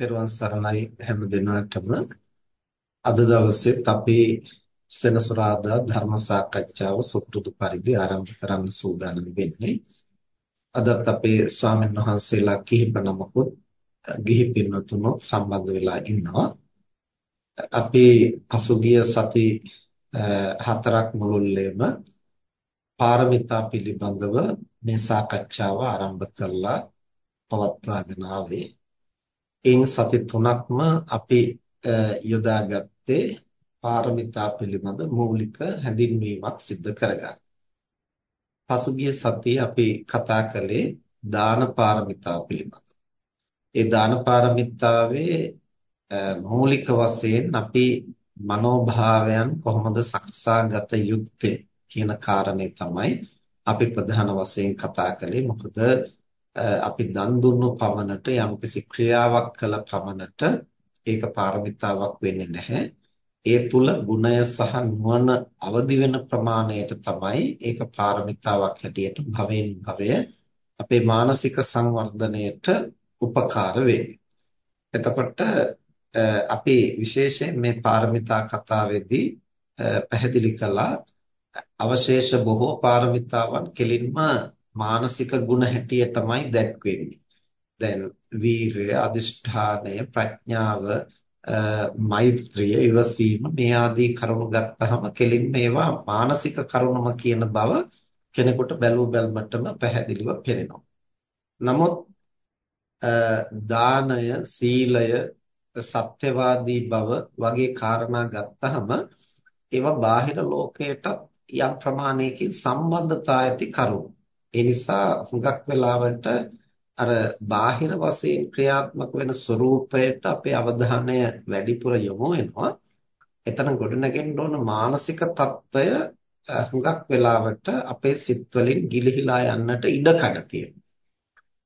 තෙරුවන් සරණයි හැම දිනකටම අද දවසෙත් අපි සෙනසුරාදා ධර්ම සාකච්ඡාව සුපුරුදු පරිදි ආරම්භ කරන්න සූදානම් වෙන්නේ. අදත් අපේ ස්වාමීන් වහන්සේලා කිහිප නමකුත් ගිහි පින්වතුනොත් සම්බන්ධ වෙලා ඉන්නවා. අපි පසුගිය සති හතරක් මුළුල්ලේම පාරමිතා පිළිබඳව මේ සාකච්ඡාව ආරම්භ කරලා පවත්වාගෙන ආවේ. එයින් සති තුනක්ම අපි යොදාගත්තේ පාරමිතා පිළිබඳ මූලික හැඳින්වීමක් සිදු කරගන්න. පසුගිය සතියේ අපි කතා කළේ දාන පාරමිතාව පිළිබඳ. ඒ දාන පාරමිතාවේ මූලික වශයෙන් අපි මනෝභාවයන් කොහොමද සකසාගත යුත්තේ කියන කාරණේ තමයි අපි ප්‍රධාන වශයෙන් කතා කළේ. මොකද අපි දන් දුන්නු පමණට යම්කිසි ක්‍රියාවක් කළ පමණට ඒක පාරමිතාවක් වෙන්නේ නැහැ. ඒ තුල ගුණය සහ නුවණ අවදි වෙන ප්‍රමාණයට තමයි ඒක පාරමිතාවක් හැටියට භවෙන් භවය අපේ මානසික සංවර්ධනයට උපකාර වෙන්නේ. එතකොට අපි විශේෂයෙන් මේ පාරමිතා කතාවේදී පැහැදිලි කළා අවශේෂ බොහෝ පාරමිතාවන් කෙලින්ම මානසික ගුණ හැටියටමයි දැක්වෙන්නේ. දැන් වීරය, අදිෂ්ඨානය, ප්‍රඥාව, මෛත්‍රිය, ඉවසීම මේ ආදී කරුණු ගත්තහම කෙලින්ම ඒවා මානසික කරුණම කියන බව කෙනෙකුට බැලූ බැල්මටම පැහැදිලිව පේනවා. නමුත් දානය, සීලය, සත්‍යවාදී බව වගේ කාරණා ගත්තහම ඒවා බාහිර ලෝකයට යම් ප්‍රමාණයකින් සම්බන්ධතා ඇති කරුණු. ඒ නිසා හුඟක් වෙලාවට අර බාහිර වශයෙන් ක්‍රියාත්මක වෙන ස්වરૂපයට අපේ අවධානය වැඩිපුර යොමු වෙනවා. එතන ගොඩනගෙන්න ඕන මානසික తত্ত্বය හුඟක් වෙලාවට අපේ සිත් වලින් ගිලිහිලා යන්නට ඉඩ කඩ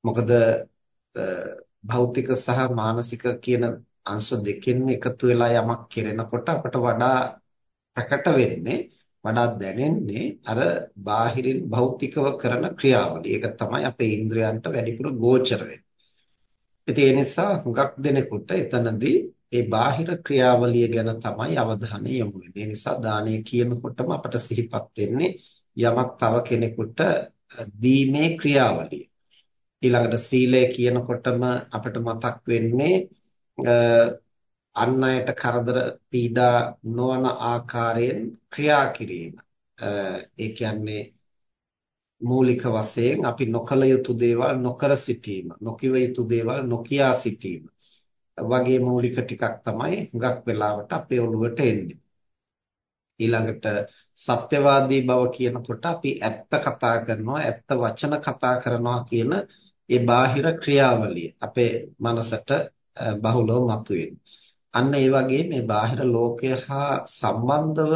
මොකද භෞතික සහ මානසික කියන අංශ දෙකෙන් එකතු වෙලා යමක් කරනකොට අපට වඩා ප්‍රකට වෙන්නේ වඩා දැනෙන්නේ අර බාහිරින් භෞතිකව කරන ක්‍රියාවලිය. ඒක තමයි අපේ ඉන්ද්‍රයන්ට වැඩිපුර ගෝචර වෙන්නේ. ඉතින් ඒ නිසා හුඟක් දෙනෙකුට එතනදී ඒ බාහිර ක්‍රියාවලිය ගැන තමයි අවධානය යොමු වෙන්නේ. ඒ නිසා දානය කියනකොටම අපට සිහිපත් වෙන්නේ යමක් තව කෙනෙකුට දීමේ ක්‍රියාවලිය. ඊළඟට සීලය කියනකොටම අපට මතක් වෙන්නේ අන් අයට කරදර පීඩා නොවන ආකාරයෙන් ක්‍රියා කිරීම. ඒ කියන්නේ මූලික වශයෙන් අපි නොකල යුතු දේවල් නොකර සිටීම, නොකිව යුතු දේවල් නොකියා සිටීම වගේ මූලික ටිකක් තමයි හුඟක් වෙලාවට අපේ ඔළුවට එන්නේ. ඊළඟට සත්‍යවාදී බව කියනකොට අපි ඇත්ත කතා කරනවා, ඇත්ත වචන කතා කරනවා කියන ඒ බාහිර ක්‍රියාවලිය අපේ මනසට බහුලව මතුවෙනවා. අන්න ඒ වගේ මේ බාහිර ලෝකය හා සම්බන්ධව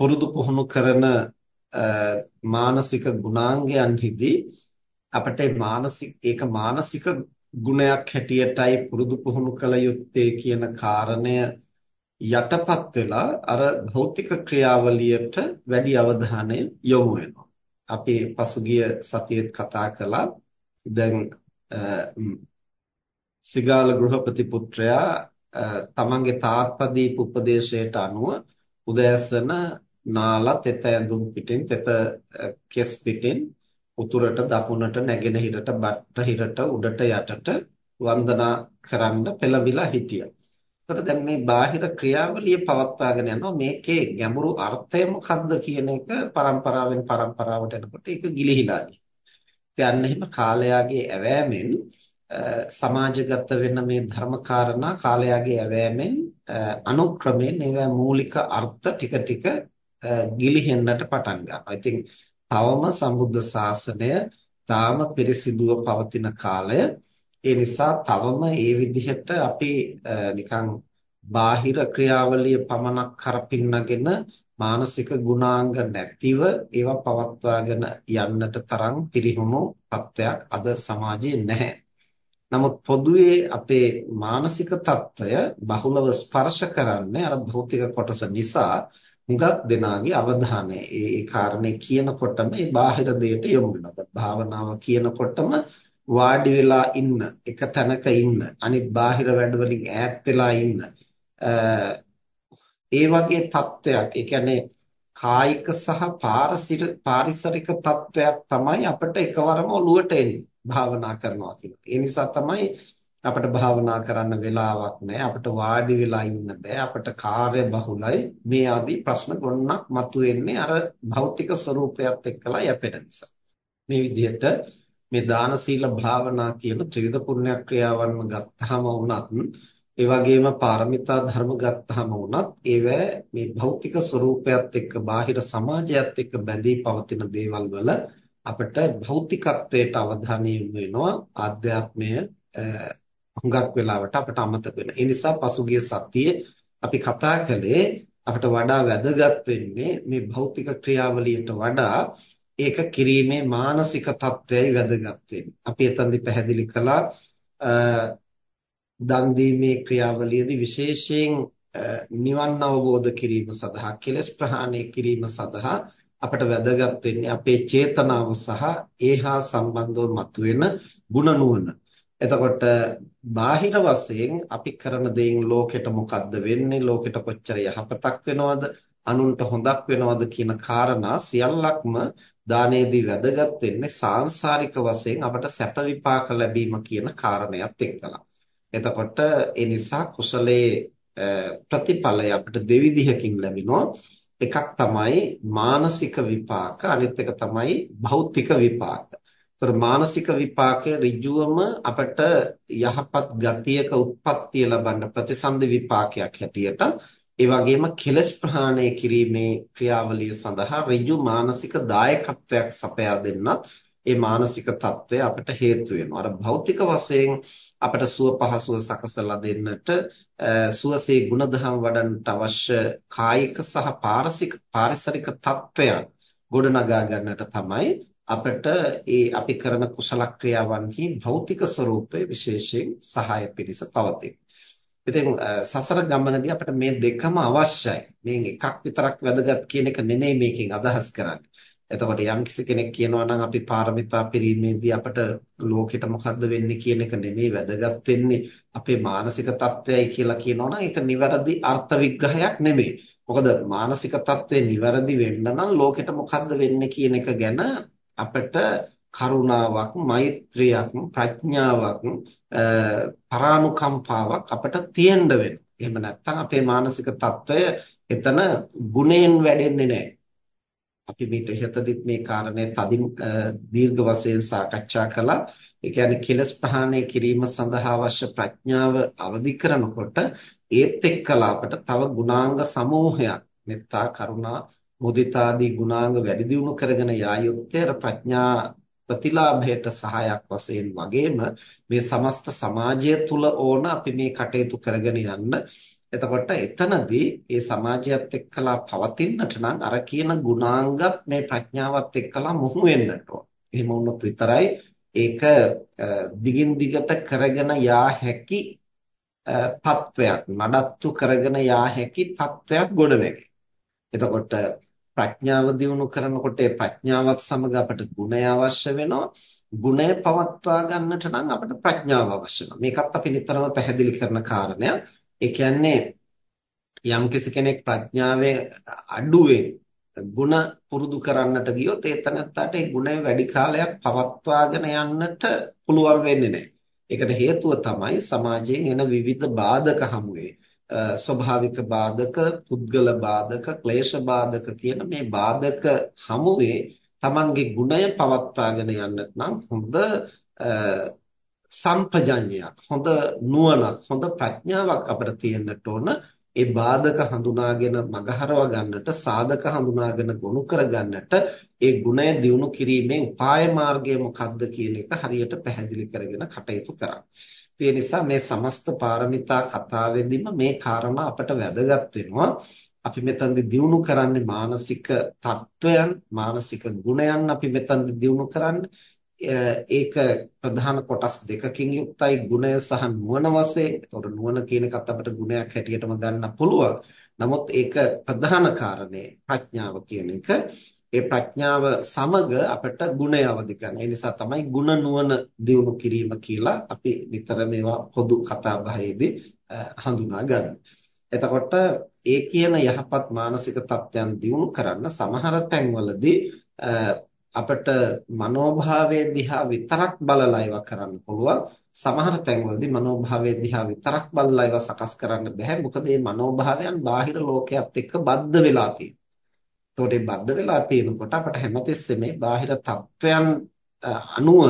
පුරුදු පුහුණු කරන මානසික ගුණාංගයන්හිදී අපට මානසික ඒක මානසික ගුණයක් හැටියටයි පුරුදු පුහුණු කළ යුත්තේ කියන කාරණය යටපත් වෙලා අර භෞතික ක්‍රියාවලියට වැඩි අවධානය යොමු වෙනවා. අපි පසුගිය සතියේත් කතා කළා දැන් සිගාල ගෘහපති පුත්‍රයා තමන්ගේ තාත්තා දීපු උපදේශයට අනුව උදෑසන නාලා තෙත ඇඳුම් පිටින් තෙත කෙස් පිටින් උතුරට දකුණට නැගෙනහිරට බටහිරට උඩට යටට වන්දනා කරන්න පෙළඹිලා හිටියා. එතකොට දැන් මේ බාහිර ක්‍රියාවලිය පවත්වාගෙන යනවා මේකේ ගැඹුරු අර්ථය මොකක්ද කියන එක પરම්පරාවෙන් પરම්පරාවට යනකොට ඒක ගිලිහිලා ගියා. ඉතින් අන්න එහෙම කාලයාගේ ඇවෑමෙන් සමාජගත වෙන මේ ධර්මකාරණා කාලයාගේ ඇවෑමෙන් අනුක්‍රමයෙන් ඒවා මූලික අර්ථ ටික ටික ගිලිහෙන්නට පටන් ගන්නවා. ඉතින් තවම සම්බුද්ධ ශාසනය තාම පිරිසිදුව පවතින කාලය. ඒ නිසා තවම ඒ විදිහට අපි නිකන් බාහිර ක්‍රියාවලිය පමණක් කරපින්නගෙන මානසික ගුණාංග නැතිව ඒවා පවත්වාගෙන යන්නට තරම් පිරිහුණු තත්ත්වයක් අද සමාජයේ නැහැ. නමුත් පොදුවේ අපේ මානසික తত্ত্বය බහුලව ස්පර්ශ කරන්නේ අර භෞතික කොටස නිසා හුඟක් දෙනාගේ අවධානය ඒ කාරණේ කියනකොටම ඒ බාහිර දෙයට යොමු වෙනවා. භාවනාව කියනකොටම වාඩි වෙලා ඉන්න, එක තැනක ඉන්න, අනිත් බාහිර වැඩ වලින් ඈත් වෙලා ඉන්න. ඒ වගේ தත්වයක්, ඒ කියන්නේ කායික සහ පාරිසරික தත්වයක් තමයි අපිට එකවරම ඔලුවට එන්නේ. භාවනා කරනවා කියනවා. ඒ නිසා තමයි අපිට භාවනා කරන්න වෙලාවක් නැහැ. අපිට වාඩි වෙලා ඉන්න බෑ. අපිට කාර්ය බහුලයි. මේ ආදී ප්‍රශ්න ගොන්නක් මතුවෙන්නේ අර භෞතික ස්වરૂපයත් එක්කලා යැපෙන නිසා. මේ විදිහට මේ දාන සීල භාවනා කියන ත්‍රිවිධ පුණ්‍ය ක්‍රියාවන්ම ගත්තාම වුණත් ඒ වගේම පාරමිතා ධර්ම ගත්තාම වුණත් ඒව මේ භෞතික ස්වરૂපයත් එක්ක බාහිර සමාජයත් එක්ක බැඳී පවතින දේවල් වල අපිට භෞතිකත්වයට අවධානය යොමු වෙනවා ආධ්‍යාත්මය හුඟක් වෙලාවට අපිට අමතක වෙනවා. ඒ නිසා පසුගිය සතියේ අපි කතා කළේ අපිට වඩා වැදගත් වෙන්නේ මේ භෞතික ක්‍රියාවලියට වඩා ඒක කිරීමේ මානසික தත්වයයි වැදගත් අපි එතනදි පැහැදිලි කළා දන් දීමේ ක්‍රියාවලියේදී විශේෂයෙන් නිවන් අවබෝධ කිරීම සඳහා කෙලස් ප්‍රහාණය කිරීම සඳහා අපට වැදගත් වෙන්නේ අපේ චේතනාව සහ ඒහා සම්බන්ධව මතුවෙන ಗುಣ නුවණ. එතකොට බාහිර වශයෙන් අපි කරන දේෙන් ලෝකෙට මොකද්ද වෙන්නේ? ලෝකෙට කොච්චර යහපතක් වෙනවද? අනුන්ට හොඳක් වෙනවද කියන කාරණා සියල්ලක්ම දානයේදී වැදගත් වෙන්නේ සාංශාරික වශයෙන් අපට සැප විපාක ලැබීම කියන කාරණයක් එක්කලා. එතකොට ඒ නිසා කුසලයේ ප්‍රතිඵලය අපිට දෙවිධයකින් ලැබෙනවා. එකක් තමයි මානසික විපාක අනිත් එක තමයි භෞතික විපාක. ඒතර මානසික විපාකයේ ඍජුවම අපට යහපත් ගතියක උත්පත්තිය ලබන්න ප්‍රතිසන්දි විපාකයක් හැටියට ඒ වගේම කෙලස් ප්‍රහාණය කිරීමේ ක්‍රියාවලිය සඳහා ඍජු මානසික දායකත්වයක් සපයා දෙන්නත් ඒ මානසික తত্ত্বය අපිට හේතු වෙනවා. අර භෞතික වශයෙන් අපිට සුව පහසුව සකසලා දෙන්නට සුවසේ ගුණධම් වඩන්නට අවශ්‍ය කායික සහ පාරසික පාරිසරික తত্ত্বයන් ගොඩනගා ගන්නට තමයි අපිට ඒ අපි කරන කුසල ක්‍රියාවන්හි භෞතික ස්වરૂපයේ විශේෂයෙන් සහාය පිණිස පවතින. ඉතින් සසර ගමනදී අපිට මේ දෙකම අවශ්‍යයි. මේ එකක් විතරක් වැදගත් කියන එක නෙමෙයි මේකෙන් අදහස් කරන්නේ. එතකොට යම්කිසි කෙනෙක් කියනවා නම් අපි පාරමිතා පිරීමේදී අපට ලෝකෙට මොකද්ද වෙන්නේ කියන එක නෙමෙයි වැදගත් වෙන්නේ අපේ මානසික තත්වයයි කියලා කියනවා නම් ඒක නිවැරදි අර්ථ විග්‍රහයක් නෙමෙයි. මොකද මානසික තත්වය නිවැරදි වෙන්න නම් ලෝකෙට මොකද්ද වෙන්නේ කියන එක ගැන අපිට කරුණාවක් මෛත්‍රියක් ප්‍රඥාවක් පරානුකම්පාවක් අපිට තියෙන්න වෙනවා. එහෙම නැත්නම් අපේ මානසික තත්වය එතන ගුණයෙන් වැඩෙන්නේ නැහැ. අපි මේට ඉහතදිත් මේ කාරණේ තදින් දීර්ඝ වශයෙන් සාකච්ඡා කළා. ඒ කියන්නේ කෙලස් ප්‍රහාණය කිරීම සඳහා අවශ්‍ය ප්‍රඥාව අවදි කරනකොට ඒත් එක්කලා අපට තව ගුණාංග සමූහයක් මෙත්තා කරුණා මුදිතා ආදී ගුණාංග වැඩි දියුණු කරගෙන යා යුත්තේ ප්‍රඥා ප්‍රතිලාභයට සහායක් වශයෙන් වගේම මේ සමස්ත සමාජය තුල ඕන අපි මේ කටයුතු කරගෙන යන්න එතකොට එතනදී මේ සමාජයත් එක්කලා පවතින්නට නම් අර කියන ගුණාංගත් මේ ප්‍රඥාවත් එක්කලා මුහු වෙන්නට ඕන. එහෙම වුණොත් විතරයි ඒක දිගින් දිගට කරගෙන යා හැකි තත්වයක් නඩත්තු කරගෙන යා හැකි තත්වයක් ගොඩනැගෙයි. එතකොට ප්‍රඥාව දියුණු කරනකොට ඒ ප්‍රඥාවත් සමග අපට ගුණය අවශ්‍ය වෙනවා. ගුණය පවත්වා ගන්නට නම් අපට ප්‍රඥාව අවශ්‍ය වෙනවා. මේකත් අපි නිතරම පැහැදිලි කරන කාරණයක්. ඒ කියන්නේ යම් කෙනෙක් ප්‍රඥාවේ අඩුවෙන් ಗುಣ පුරුදු කරන්නට ගියොත් ඒ තැනත්තාට ඒ ගුණය වැඩි කාලයක් පවත්වාගෙන යන්නට පුළුවන් වෙන්නේ නැහැ. ඒකට හේතුව තමයි සමාජයෙන් එන විවිධ බාධක හමුවේ. ස්වභාවික බාධක, පුද්ගල බාධක, ක්ලේශ බාධක කියන මේ බාධක හමුවේ Tamanගේ ගුණය පවත්වාගෙන යන්නට නම් හොඳ සම්පජඤ්ඤයක් හොඳ නුවණක් හොඳ ප්‍රඥාවක් අපිට තියෙන්නට ඕන ඒ බාධක හඳුනාගෙන මගහරව ගන්නට සාධක හඳුනාගෙන ගොනු කර ගන්නට ඒ ගුණය දියුණු කිරීමේ උපාය මාර්ගය මොකක්ද කියන එක හරියට පැහැදිලි කරගෙන කටයුතු කරන්න. ඒ නිසා මේ සමස්ත පාරමිතා කතාවෙදිම මේ කාරණා අපට වැදගත් වෙනවා. අපි මෙතනදී දියුණු කරන්නේ මානසික තත්වයන් මානසික ගුණයන් අපි මෙතනදී දියුණු කරන්නේ ඒක ප්‍රධාන කොටස් දෙකකින් යුක්තයි ගුණය සහ නුවණ වශයෙන්. ඒතකොට නුවණ කියන එකත් අපිට ගුණයක් හැටියටම ගන්න පුළුවන්. නමුත් ඒක ප්‍රධාන කාරණේ ප්‍රඥාව කියන එක. ඒ ප්‍රඥාව සමග අපට ගුණය අවදි කරන. ඒ නිසා තමයි ගුණ නුවණ දියුණු කිරීම කියලා අපි නිතර මේවා පොදු කතා බහේදී හඳුනා එතකොට ඒ කියන යහපත් මානසික තත්ත්වයන් දියුණු කරන්න සමහර තැන්වලදී අපිට මනෝභාවයේ දිහා විතරක් බලලා ඒවා කරන්න පුළුවන්. සමහර තැන්වලදී මනෝභාවයේ දිහා විතරක් බලලා ඒවා සකස් කරන්න බෑ. මොකද මේ මනෝභාවයන් බාහිර ලෝකයක් එක්ක බද්ධ වෙලා තියෙනවා. ඒතකොට මේ බද්ධ වෙලා තියෙනකොට අපිට හැමතිස්සෙම මේ බාහිර තත්වයන් අනුව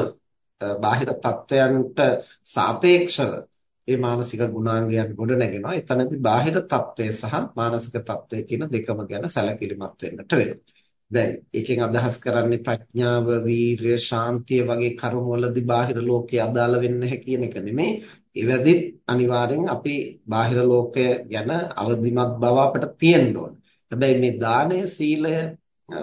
බාහිර තත්වයන්ට සාපේක්ෂව මේ මානසික ගුණාංගයන් ගොඩ නැගෙනවා. එතනදී බාහිර తත්වය සහ මානසික తත්වය කියන දෙකම ගැන සැලකිලිමත් වෙන්නට වෙනවා. දැන් එකෙන් අදහස් කරන්නේ ප්‍රඥාව, වීරිය, ශාන්තිය වගේ කරුණවලදී බාහිර ලෝකයේ අදාළ වෙන්නේ නැහැ කියන එක නෙමෙයි. ඒවැදිත් අනිවාර්යෙන් අපි බාහිර ලෝකය ගැන අවදිමත් බව අපිට තියෙන්න ඕන. හැබැයි මේ දානය, සීලය,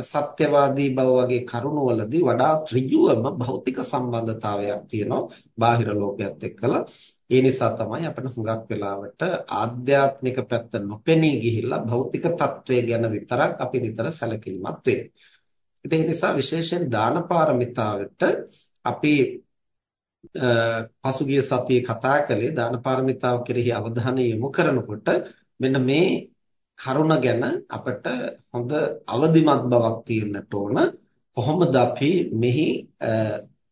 සත්‍යවාදී බව වගේ කරුණවලදී වඩා ඍජුවම භෞතික සම්බන්ධතාවයක් තියෙනවා බාහිර ලෝකයේත් එක්කලා. ඒ නිසා තමයි අපිට හුඟක් වෙලාවට ආධ්‍යාත්මික පැත්ත නොපෙනී ගිහිල්ලා භෞතික తත්වය ගැන විතරක් අපි නිතර සැලකිලිමත් වෙන්නේ. ඒ නිසා විශේෂයෙන් දාන පාරමිතාවට අපි පසුගිය සතියේ කතා කළේ දාන පාරමිතාව කෙරෙහි අවධානය යොමු කරනකොට මෙන්න මේ කරුණ ගැන අපිට හොඳ අවදිමත් බවක් තියෙන්නට ඕන කොහොමද අපි මෙහි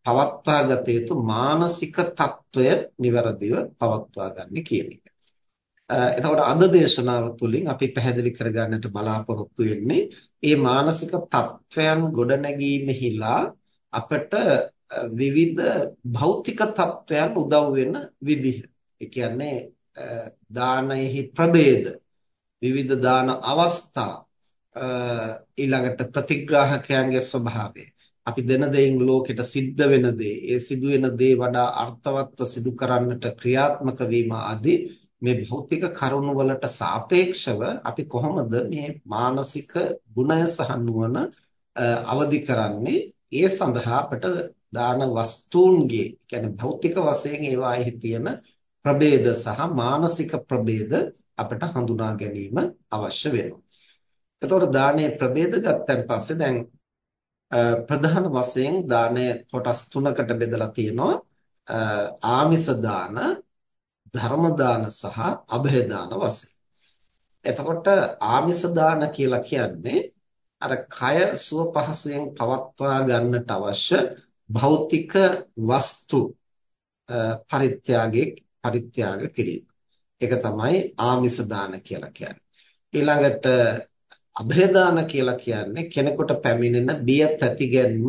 පවත්වා ගත යුතු මානසික తত্ত্বය નિවරදිව පවත්වා ගන්න කියන එක. එතකොට අද දේශනාව තුළින් අපි පැහැදිලි කරගන්නට බලාපොරොත්තු වෙන්නේ මේ මානසික తত্ত্বයන් ගොඩනැගීමෙහිලා අපට විවිධ භෞතික తত্ত্বයන් උදව් වෙන විදිහ. ඒ කියන්නේ දානයෙහි ප්‍රභේද විවිධ දාන අවස්ථා ඊළඟට ප්‍රතිග්‍රාහකයන්ගේ ස්වභාවය අපි දෙන දෙයින් ලෝකෙට සිද්ධ වෙන දේ ඒ සිදු වෙන දේ වඩා අර්ථවත්ව සිදු කරන්නට ක්‍රියාත්මක වීම ආදී මේ භෞතික කරුණු වලට සාපේක්ෂව අපි කොහොමද මේ මානසික ගුණය සහ නුවණ අවදි කරන්නේ ඒ සඳහා අපට දාන වස්තුන්ගේ කියන්නේ භෞතික වශයෙන් ඒවාෙහි තියෙන ප්‍රභේද සහ මානසික ප්‍රභේද අපට හඳුනා ගැනීම අවශ්‍ය වෙනවා. එතකොට දානයේ ප්‍රභේද ගත්තන් පස්සේ දැන් ප්‍රධාන වශයෙන් දානය කොටස් තුනකට බෙදලා තියෙනවා. ආමිස දාන, ධර්ම දාන සහ અભය දාන වශයෙන්. එතකොට ආමිස දාන කියලා කියන්නේ අර කය සුව පහසුවෙන් පවත්වා ගන්නට අවශ්‍ය භෞතික වස්තු පරිත්‍යාගයේ පරිත්‍යාග කිරීම. ඒක තමයි ආමිස දාන කියලා කියන්නේ. ඊළඟට અભයදාන කියලා කියන්නේ කෙනෙකුට පැමිණෙන බිය තැතිගැන්ම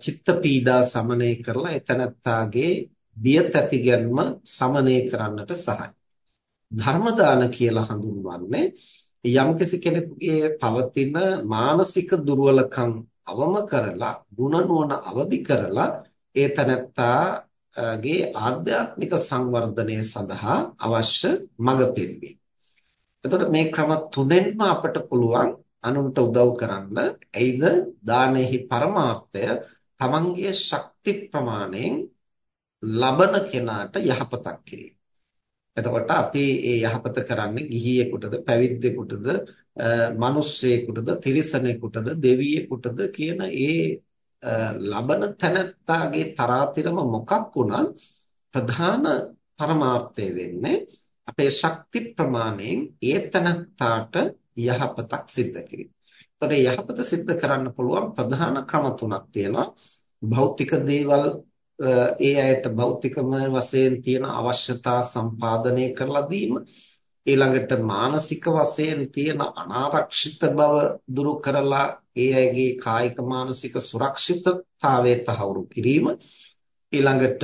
චිත්ත පීඩා සමනය කරලා එතනත්තාගේ බිය තැතිගැන්ම සමනය කරන්නට සහාය. ධර්මදාන කියලා හඳුන්වන්නේ යම්කිසි කෙනෙකුගේ පවතින මානසික දුර්වලකම් අවම කරලා ಗುಣ නුවණ අවදි කරලා ඒ තනත්තාගේ ආධ්‍යාත්මික සංවර්ධනය සඳහා අවශ්‍ය මඟ පෙන්වීම. එතකොට මේ ක්‍රම තුනෙන්ම අපට පුළුවන් අනුන්ට උදව් කරන්න. එයිද දානෙහි පරමාර්ථය තමන්ගේ ශක්ති ප්‍රමාණයෙන් ලබන කෙනාට යහපතක් කිරීම. එතකොට අපි මේ යහපත කරන්නේ ගිහියෙකුටද පැවිද්දෙකුටද මිනිස්සෙකුටද තිරිසනෙකුටද දෙවියෙකුටද කියන ඒ ලබන තැනැත්තාගේ තරාතිරම මොකක් වුණත් ප්‍රධාන පරමාර්ථය වෙන්නේ අපේ ශක්ති ප්‍රමාණයෙන් ඒතනත්තාට යහපතක් සිද්ධ කිරීම. එතකොට යහපත සිද්ධ කරන්න පුළුවන් ප්‍රධාන ක්‍රම තුනක් තියෙනවා. භෞතික දේවල් ඒ අයට භෞතිකමය වශයෙන් තියෙන අවශ්‍යතා සම්පාදනය කරලා දීම ඊළඟට මානසික වශයෙන් තියෙන අනාරක්ෂිත බව දුරු කරලා ඒ අයගේ කායික මානසික සුරක්ෂිතතාවය තහවුරු කිරීම ඊළඟට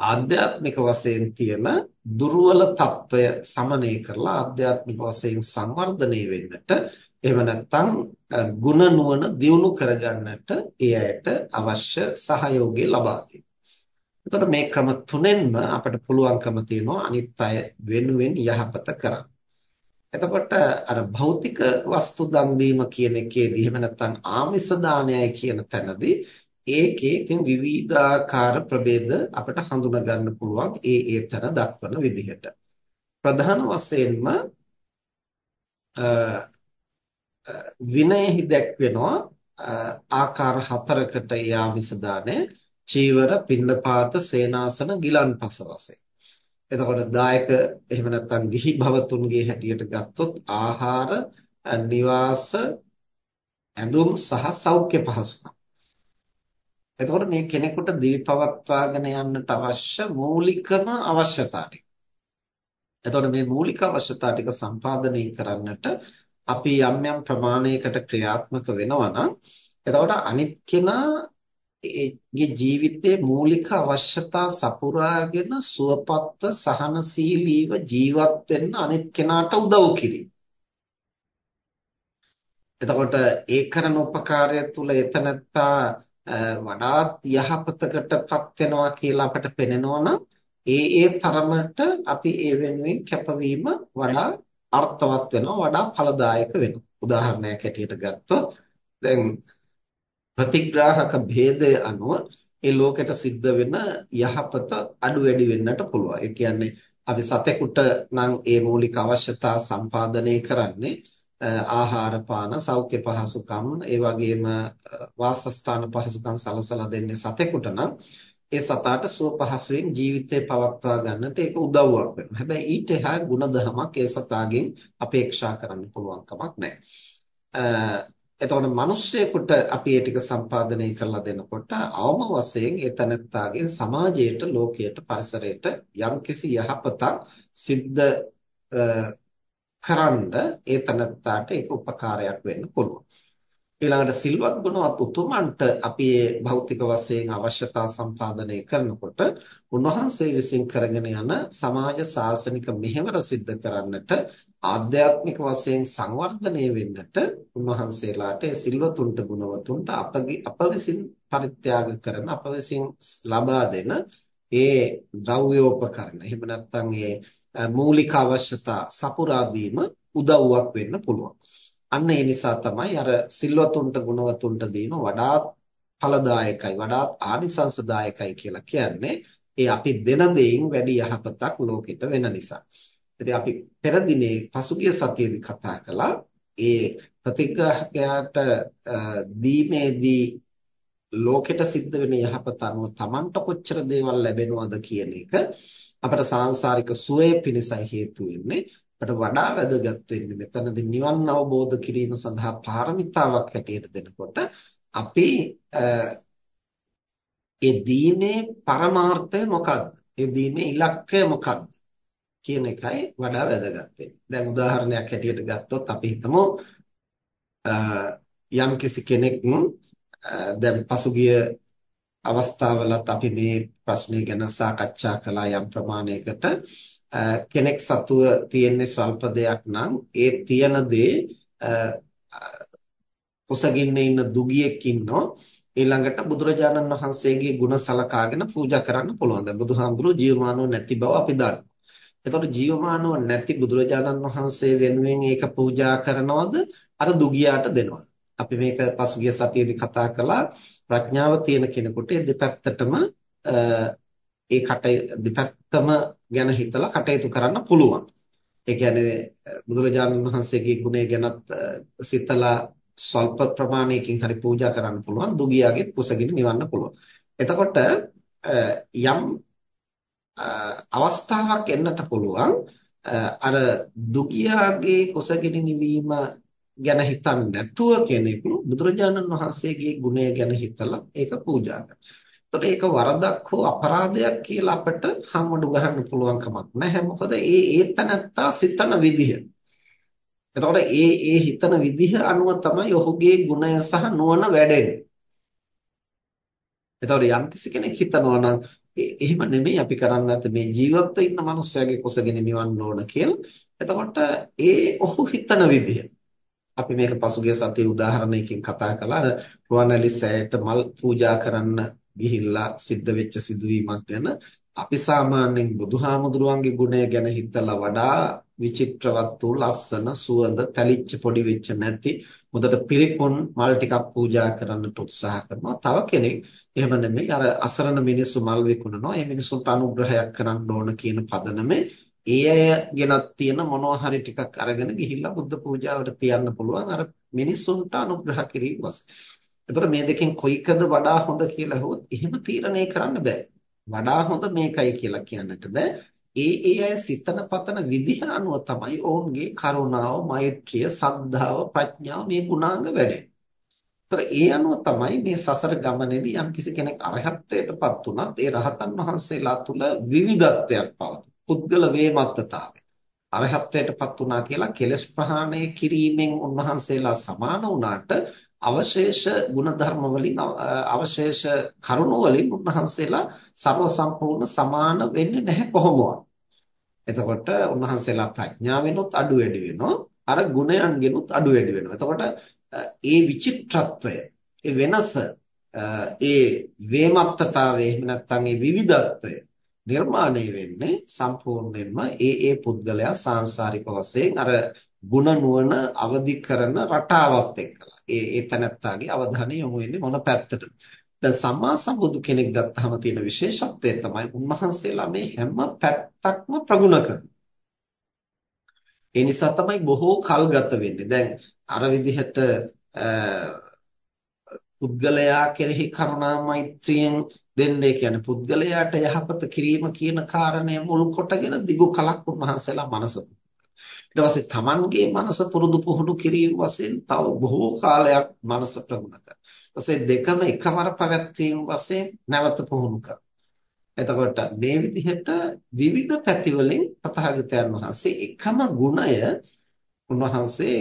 ආධ්‍යාත්මික වශයෙන් තියෙන දුර්වල తত্ত্বය සමනය කරලා ආධ්‍යාත්මික වශයෙන් සංවර්ධනය වෙන්නට එහෙම නැත්නම් ಗುಣ නුවණ දියුණු කරගන්නට ඒ අයට අවශ්‍ය සහයෝගය ලබා දෙනවා. එතකොට මේ ක්‍රම තුනෙන්ම අපිට පුළුවන්කම තියෙනවා අනිත් අය වෙනුවෙන් යහපත කරන්න. එතකොට අර භෞතික වස්තු දන් දීම කියන එකේදී එහෙම නැත්නම් ආමිස දානයයි කියන තැනදී ඒකේ ඉතින් විවිධාකාර ප්‍රභේද අපිට හඳුනා ගන්න පුළුවන් ඒ ඒතන දක්වන විදිහට. ප්‍රධාන වශයෙන්ම විනයෙහි දැක්වෙනවා ආකාර හතරකට යාමිස දාණය චීවර පින්නපාත සේනාසන ගිලන්පස වශයෙන්. එතකොට දායක එහෙම නැත්නම් ගිහි භවතුන්ගේ හැටියට ගත්තොත් ආහාර නිවාස ඇඳුම් සහ සෞඛ්‍ය පහසුකම්. එතකොට මේ කෙනෙකුට දිවි පවත්වාගෙන යන්නට අවශ්‍ය මූලිකම අවශ්‍යතා ටික. එතකොට මේ මූලික අවශ්‍යතා ටික සම්පාදනය කරන්නට අපි යම් යම් ප්‍රමාණයකට ක්‍රියාත්මක වෙනවා නම් එතකොට අනිත් කෙනාගේ ජීවිතයේ මූලික අවශ්‍යතා සපුරාගෙන සුවපත්ව සහනශීලීව ජීවත් වෙන්න අනිත් කෙනාට උදව් කිරීම. එතකොට ඒ කරන උපකාරය තුල එතනත්තා වඩාත් යහපතකටපත් වෙනවා කියලා අපට පෙනෙනවා නම් ඒ ඒ තරමට අපි ඒ වෙනුවෙන් කැපවීම වඩා අර්ථවත් වෙනවා වඩා ඵලදායක වෙනවා. උදාහරණයක් ඇටියට ගත්තොත් දැන් ප්‍රතිග්‍රාහක භේදය අනුව ඒ ලෝකෙට සිද්ධ වෙන යහපත අඩු වැඩි වෙන්නට පුළුවන්. ඒ කියන්නේ අපි සතෙකුට නම් ඒ මූලික අවශ්‍යතා සම්පාදනය කරන්නේ ආහාර පාන සෞඛ්‍ය පහසුකම් ඒ වගේම වාසස්ථාන පහසුකම් සලසලා දෙන්නේ සතෙකුට නම් ඒ සතාට සුව පහසුවෙන් ජීවිතේ පවත්වා ගන්නට ඒක උදව්වක් වෙනවා. හැබැයි ඊට එහා ಗುಣධමයක් ඒ සතාගෙන් අපේක්ෂා කරන්න පුළුවන් කමක් නැහැ. එතකොට මිනිස්සෙකුට අපි ඒ ටික සම්පාදනය කරලා දෙනකොට අවම වශයෙන් ඒ තනත්තාගේ සමාජයට ලෝකයට පරිසරයට යම්කිසි යහපතක් සිද්ධ කරන්න ඒ තනත්තාට ඒක උපකාරයක් වෙන්න පුළුවන්. ඊළඟට සිල්වත් ගුණවත් උතුමන්ට අපි මේ භෞතික වශයෙන් අවශ්‍යතා සම්පාදනය කරනකොට උන්වහන්සේ විසින් කරගෙන යන සමාජ සාසනික මෙහෙවර සිද්ධ කරන්නට ආධ්‍යාත්මික වශයෙන් සංවර්ධනය වෙන්නට උන්වහන්සේලාට ඒ සිල්වතුන්ට ගුණවතුන්ට අපගේ අප විසින් පරිත්‍යාග කරන අප විසින් ලබා දෙන ඒ ද්‍රව්‍යෝපකරණ එහෙම නැත්නම් ඒ මූලික අවශ්‍යතා සපුරා දීම උදව්වක් වෙන්න පුළුවන්. අන්න ඒ නිසා තමයි අර සිල්වතුන්ට ගුණවතුන්ට දීම වඩාත් ඵලදායකයි වඩාත් ආනිසංසදායකයි කියලා කියන්නේ ඒ අපි දෙන දෙයින් වැඩි යහපතක් ලෝකෙට වෙන නිසා. ඉතින් අපි පෙර දිනේ පසුගිය සතියේදී කතා කළා ඒ ප්‍රතිග්‍රාහකයාට දීමේදී ලෝකෙට සිද්ධ වෙන යහපත අනුව Tamanට කොච්චර දේවල් ලැබෙනවද කියන එක අපට සාංශාරික සුවය පිණිසයි හේතු වෙන්නේ අපට වඩා වැදගත් වෙන්නේ මෙතනදී නිවන් අවබෝධ කිරීම සඳහා පාරමිතාවක් හැටියට දෙනකොට අපි ඒ දීමේ පරමාර්ථය මොකක්ද? ඒ දීමේ ඉලක්කය මොකක්ද? කියන එකයි වඩා වැදගත් වෙන්නේ. දැන් උදාහරණයක් හැටියට ගත්තොත් අපි හිතමු යම් කිසි කෙනෙක් දැන් පසුගිය අවස්ථාවලත් අපි මේ ප්‍රශ්නේ ගැන සාකච්ඡා කළා යම් ප්‍රමාණයකට කෙනෙක් සතුව තියෙන්නේ ස්වල්ප දෙයක් නම් ඒ තියන දේ කුසගින්නේ ඉන්න දුගියෙක් ඉන්නෝ ඊළඟට බුදුරජාණන් වහන්සේගේ ගුණ සලකාගෙන පූජා කරන්න පුළුවන්. දැන් බුදුහාමුදුරුවෝ ජීවමානව නැති බව අපි දන්නවා. එතකොට ජීවමානව නැති බුදුරජාණන් වහන්සේ වෙනුවෙන් ඒක පූජා කරනවද? අර දුගියාට දෙනවද? අපි මේක පසුගිය සතියේදී කතා කළා ප්‍රඥාව තියෙන කෙනෙකුට දෙපැත්තටම ඒ කට දෙපැත්තම ගැන හිතලා කටයුතු කරන්න පුළුවන්. ඒ කියන්නේ බුදුරජාණන් වහන්සේගේ ගුණය ගැනත් සිතලා ස්වල්ප ප්‍රමාණයකින් හරි පූජා කරන්න පුළුවන්. දුගියාගේ කුසගිනි නිවන්න පුළුවන්. එතකොට යම් අවස්ථාවක් එන්නට පුළුවන් අර දුගියාගේ කුසගිනි නිවීම ගැන හිතන්නේ නැතුව කෙනෙක් බුදුරජාණන් වහන්සේගේ ගුණය ගැන හිතලා ඒක පූජා කරනවා. එතකොට ඒක වරදක් හෝ අපරාධයක් කියලා අපිට හම්බුඩු ගහන්න පුළුවන් කමක් නැහැ. මොකද ඒ ඒතනත්තා සිතන විදිහ. එතකොට ඒ ඒ හිතන විදිහ අනුව තමයි ඔහුගේ ගුණය සහ නුවණ වැඩෙන්නේ. එතකොට යම් කිසි කෙනෙක් හිතනවා නම් එහෙම නෙමෙයි අපි කරන්න නැත්නම් මේ ජීවත්ව ඉන්න මනුස්සයාගේ කුසගෙන නිවන්න ඕන කියලා. එතකොට ඒ ඔහු හිතන විදිහ. අපි මේක පසුගිය සතියේ උදාහරණයකින් කතා කළා. රුවන්වැලි සෑයට මල් පූජා කරන්න ගිහිල්ලා සිද්ධ වෙච්ච සිදුවීමක් ගැන අපි සාමාන්‍යයෙන් බුදුහාමුදුරුවන්ගේ ගුණය ගැන හිතලා වඩා විචිත්‍රවත් වූ ලස්සන සුවඳ තැලිච්ච පොඩි වෙච්ච නැති මුදට පිරිපොන් මල් ටිකක් පූජා කරන්නට උත්සාහ කරනවා. තව කෙනෙක් එහෙම නෙමෙයි. අර අසරණ මිනිස්සු මල් විකුණනවා. ඒ මිනිසුන්ට අනුග්‍රහයක් කරන්න ඕන කියන පදනමේ ඒ අය ගෙනත් තියෙන මොනවා හරි ටිකක් අරගෙන ගිහිල්ලා බුද්ධ පූජාවට තියන්න පුළුවන් අර මිනිසුන්ට අනුග්‍රහ කිරීම වශයෙන්. එතකොට මේ දෙකෙන් කොයිකද වඩා හොඳ කියලා හොත් එහෙම තීරණය කරන්න බෑ. වඩා හොඳ මේකයි කියලා කියන්නට බෑ. ඒ ඒ අය සිතන පතන විදිහ අනුව තමයි ඔවුන්ගේ කරුණාව, මෛත්‍රිය, සද්ධාව, ප්‍රඥාව මේ ගුණාංග වැඩෙන්නේ. ඒතර ඒ අනුව තමයි මේ සසර ගමනේදී යම්කිසි කෙනෙක් අරහත්ත්වයටපත් උනත් ඒ රහතන් වහන්සේලා තුල විවිධත්වයක් පවතී. පුද්ගල වේමත්තතාවය. අරහත්ත්වයටපත් වුණා කියලා කෙලස් ප්‍රහාණය කිරීමෙන් උන්වහන්සේලා සමාන වුණාට අවශේෂ ಗುಣධර්ම වලින් අවශේෂ කරුණු වලින් උන්වහන්සේලා ਸਰව සම්පූර්ණ සමාන වෙන්නේ නැහැ කොහොමවත්. එතකොට උන්වහන්සේලා ප්‍රඥාවෙනොත් අඩු වැඩි වෙනවා අර ගුණයන්ගෙනුත් අඩු වැඩි වෙනවා. එතකොට ඒ විචිත්‍රත්වය, ඒ වෙනස, ඒ වේමත්තතාවය එහෙම නැත්නම් ඒ විවිධත්වය නිර්මාණය වෙන්නේ සම්පූර්ණයෙන්ම ඒ ඒ පුද්ගලයා සාංශාරික වශයෙන් අර ಗುಣ නුවණ අවදි කරන රටාවත් එක්කලා. ඒ ඒ තනත්තාගේ අවධානය යොමු වෙන්නේ මොන පැත්තටද? දැන් සම්මා සම්බුදු කෙනෙක් ගත්තාම තියෙන විශේෂත්වය තමයි උන්වහන්සේලා මේ හැම පැත්තක්ම ප්‍රගුණ කරනවා. ඒ නිසා තමයි බොහෝ කල් ගත වෙන්නේ. දැන් අර විදිහට පුද්ගලයා කෙරෙහි කරුණා මෛත්‍රියෙන් දෙන්නේ කියන්නේ පුද්ගලයාට යහපත කිරීම කියන කාරණය මුල් කොටගෙන දිගු කලක් උන්වහන්සේලා මනස ඊට පස්සේ Tamanගේ මනස පුරුදු පුහුණු කිරීම වශයෙන් තව බොහෝ කාලයක් මනස ප්‍රගුණ කරනවා. ඊපස්සේ දෙකම එකවර පැවැත්වීම වශයෙන් නැවත පුහුණු කරනවා. එතකොට මේ විදිහට විවිධ පැතිවලින් තථාගතයන් වහන්සේ එකම ගුණය උන්වහන්සේ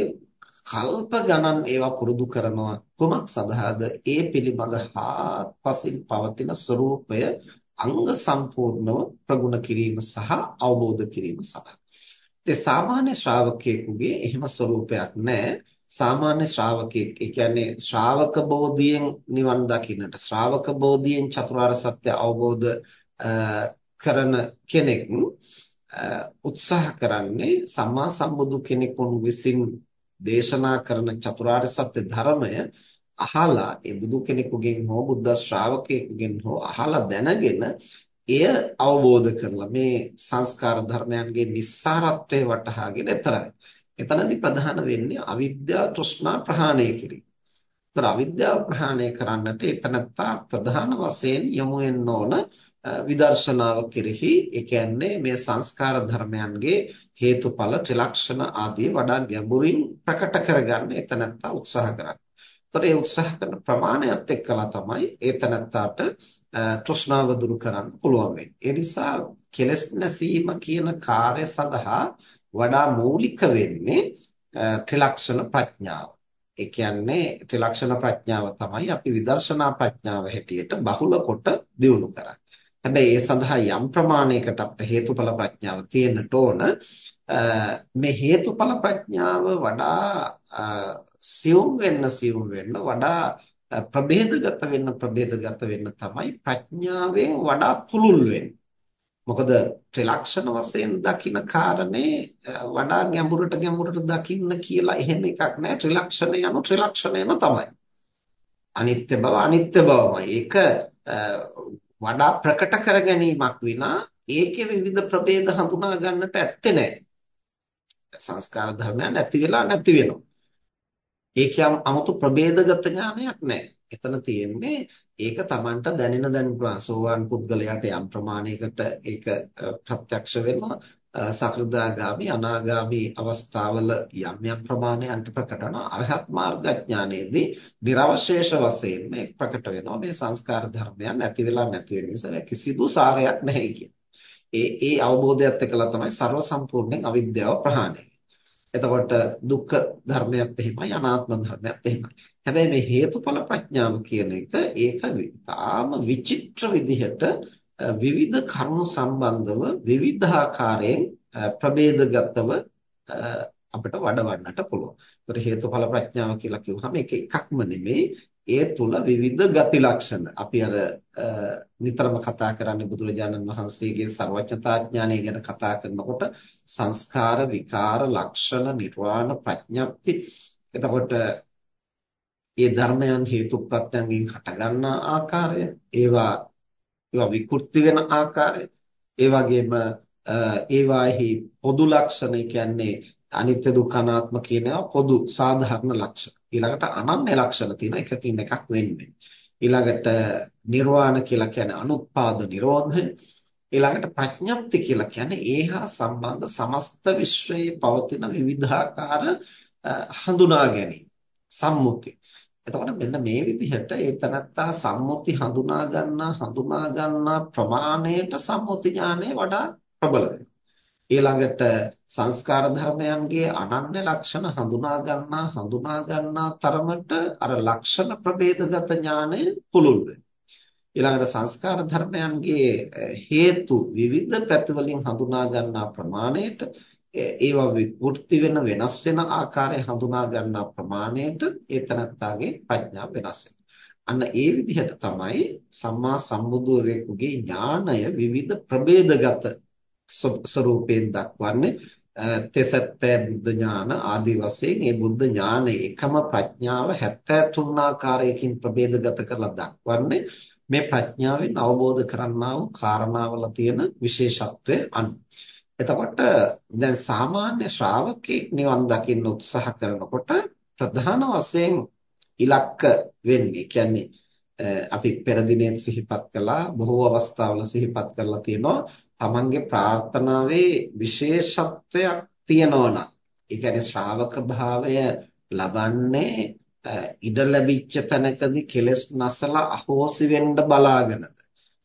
කල්ප ගණන් ඒවා පුරුදු කරනවා. කුමක් සඳහාද? ඒ පිළිබඳ හාත්පසින් පවතින ස්වરૂපය අංග සම්පූර්ණව ප්‍රගුණ කිරීම සහ අවබෝධ කිරීම සඳහා. ඒ සාමාන්‍ය ශ්‍රාවකයෙකුගේ එහෙම ස්වરૂපයක් නැහැ සාමාන්‍ය ශ්‍රාවකයෙක් ඒ කියන්නේ ශ්‍රාවක බෝධියෙන් නිවන් දකින්නට ශ්‍රාවක බෝධියෙන් චතුරාර්ය සත්‍ය අවබෝධ කරන කෙනෙක් උත්සාහ කරන්නේ සම්මා සම්බුදු කෙනෙකුන් විසින් දේශනා කරන චතුරාර්ය සත්‍ය ධර්මය අහලා ඒ බුදු කෙනෙකුගෙන් හෝ බුද්ධ ශ්‍රාවකයෙකුගෙන් හෝ අහලා දැනගෙන එය අවබෝධ කරලා මේ සංස්කාර ධර්මයන්ගේ නිස්සාරත්වය වටහාගෙන එතරම්. එතනදී ප්‍රධාන වෙන්නේ අවිද්‍යාව තෘෂ්ණා ප්‍රහාණය කිරීම. ඒතර අවිද්‍යාව ප්‍රහාණය කරන්නට එතනත්තා ප්‍රධාන වශයෙන් යොමු වෙන්න ඕන විදර්ශනාව කෙරෙහි ඒ කියන්නේ මේ සංස්කාර ධර්මයන්ගේ හේතුඵල ත්‍රිලක්ෂණ ආදී වඩා ගැඹුරින් ප්‍රකට කරගන්න එතනත්තා උත්සාහ කරන්නේ. ඒතර ඒ උත්සාහ කරන ප්‍රමාණයත් එක්කලා තමයි ඒතනත්තාට තෘෂ්ණාව දුරු කරන්න පුළුවන් වෙන්නේ. ඒ නිසා කෙලස් නැසීම කියන කාර්ය සඳහා වඩා මූලික වෙන්නේ ත්‍රිලක්ෂණ ප්‍රඥාව. ඒ කියන්නේ ත්‍රිලක්ෂණ ප්‍රඥාව තමයි අපි විදර්ශනා ප්‍රඥාව හැටියට බහුල කොට දියුණු කරන්නේ. හැබැයි ඒ සඳහා යම් ප්‍රමාණයකට අපිට හේතුඵල ප්‍රඥාව තියෙන්නට ඕන. මේ හේතුඵල ප්‍රඥාව වඩා සියුම් වෙන්න සියුම් වෙන්න වඩා ප්‍රභේදගත වෙන්න ප්‍රභේදගත වෙන්න තමයි ප්‍රඥාවෙන් වඩා පුළුල් වෙන්නේ. මොකද ත්‍රිලක්ෂණ වශයෙන් දකින්න කාරණේ වඩා ගැඹුරට ගැඹුරට දකින්න කියලා එහෙම එකක් නෑ ත්‍රිලක්ෂණ යනු ත්‍රිලක්ෂණයම තමයි. අනිත්‍ය බව අනිත්‍ය බවමයි. ඒක වඩා ප්‍රකට කර ගැනීමක් විනා ඒකේ විවිධ ප්‍රභේද හඳුනා ගන්නට ඇත්තේ නැහැ. සංස්කාර ධර්මයන් නැති වෙලා නැති වෙනවා. ඒකයන් 아무තු ප්‍රභේදගත ඥානයක් නැහැ. එතන තියෙන්නේ ඒක Tamanට දැනෙන දැනුම සෝවාන් පුද්ගලයාට යම් ප්‍රමාණයකට ඒක ප්‍රත්‍යක්ෂ වෙනවා. සකෘදාගාමි අනාගාමි අවස්ථාවල යම් යම් ප්‍රමාණයන්ට ප්‍රකට වෙනවා අරහත් මාර්ගඥානයේදී නිර්වශේෂ වශයෙන් මේ ප්‍රකට වෙනවා මේ සංස්කාර ධර්මයන් නැති වෙලා නැති වෙන නිසා කිසිදු සාරයක් නැහැ කියන. ඒ ඒ අවබෝධයත් එක්කලා තමයි ਸਰව සම්පූර්ණයෙන් අවිද්‍යාව ප්‍රහාණය එතකොට දුක්ඛ ධර්මයක් එහෙමයි අනාත්ම ධර්මයක් එහෙමයි. හැබැයි මේ හේතුඵල ප්‍රඥාව කියන එක ඒක තාම විචිත්‍ර විදිහට විවිධ කරුණු සම්බන්ධව විවිධාකාරයෙන් ප්‍රභේදගතව අපිට වඩවන්නට පුළුවන්. ඒතර හේතුඵල ප්‍රඥාව කියලා කිව්වහම ඒක එකක්ම නෙමෙයි ඒ තුල විවිධ ගති ලක්ෂණ. අපි අර නිතරම කතා කරන්නේ බුදුරජාණන් වහන්සේගේ ਸਰවඥතා ඥානය ගැන කතා කරනකොට සංස්කාර විකාර ලක්ෂණ නිර්වාණ ප්‍රඥප්ති. එතකොට මේ ධර්මයන් හේතු ප්‍රත්‍යයෙන් හටගන්නා ආකාරය ඒවා ඒවා විකෘති වෙන ආකාරය ඒ වගේම ඒවාෙහි පොදු ලක්ෂණ කියන්නේ අනිත්‍ය දුක්ඛ අනාත්ම කියන ඒවා පොදු සාධාරණ ලක්ෂණ. ඊළඟට අනන්‍ය ලක්ෂණ තියෙන එකකින් එකක් වෙන්නේ. ඊළඟට නිර්වාණ කියලා කියන්නේ අනුත්පාද නිරෝධය. ඊළඟට ප්‍රඥප්ති කියලා කියන්නේ ඒහා සම්බන්ධ සමස්ත විශ්වයේ පවතින විවිධාකාර හඳුනා ගැනීම සම්මුති. එතකොට මෙන්න මේ විදිහට ඒ තනත්තා සම්මුති හඳුනා ගන්නා හඳුනා ගන්නා ප්‍රමාණයට සම්මුති ඥානය වඩා ප්‍රබල වෙනවා. ඊළඟට සංස්කාර ධර්මයන්ගේ අනන්‍ය ලක්ෂණ හඳුනා ගන්නා හඳුනා ගන්නා තරමට අර ලක්ෂණ ප්‍රභේදගත ඥානය පුළුල් වෙනවා. ඊළඟට සංස්කාර ධර්මයන්ගේ හේතු විවිධ පැතිවලින් හඳුනා ගන්නා ප්‍රමාණයට ඒවා විකෘති වෙන වෙනස් වෙන ආකාරය හඳුනා ගන්නා ප්‍රමාණයට ඒ තනත්තාගේ ප්‍රඥාව වෙනස් අන්න ඒ විදිහට තමයි සම්මා සම්බුදුරෙකුගේ ඥානය විවිධ ප්‍රභේදගත ස්වરૂපයෙන් දක්වන්නේ තෙසත්තේ බුද්ධ ඥාන ආදි වශයෙන් මේ බුද්ධ ඥානයේ එකම ප්‍රඥාව 73 ආකාරයකින් ප්‍රභේදගත කරලා දක්වන්නේ මේ ප්‍රඥාවෙන් අවබෝධ කරන්නා වූ කාරණාවල තියෙන විශේෂත්වය අනුව. එතකොට දැන් සාමාන්‍ය ශ්‍රාවකෙක් නිවන් දකින්න උත්සාහ කරනකොට ප්‍රධාන වශයෙන් ඉලක්ක වෙන්නේ කියන්නේ අපි පෙර දිනෙත් සිහිපත් කළා බොහෝ අවස්ථාවල සිහිපත් කරලා තියෙනවා තමන්ගේ ප්‍රාර්ථනාවේ විශේෂත්වයක් තියෙනවා නම් ඒ කියන්නේ ශ්‍රාවක භාවය ලබන්නේ ඉඩ ලැබිච්ච තැනකදී කෙලස් නැසලා අහෝසි වෙන්න බලාගෙනද.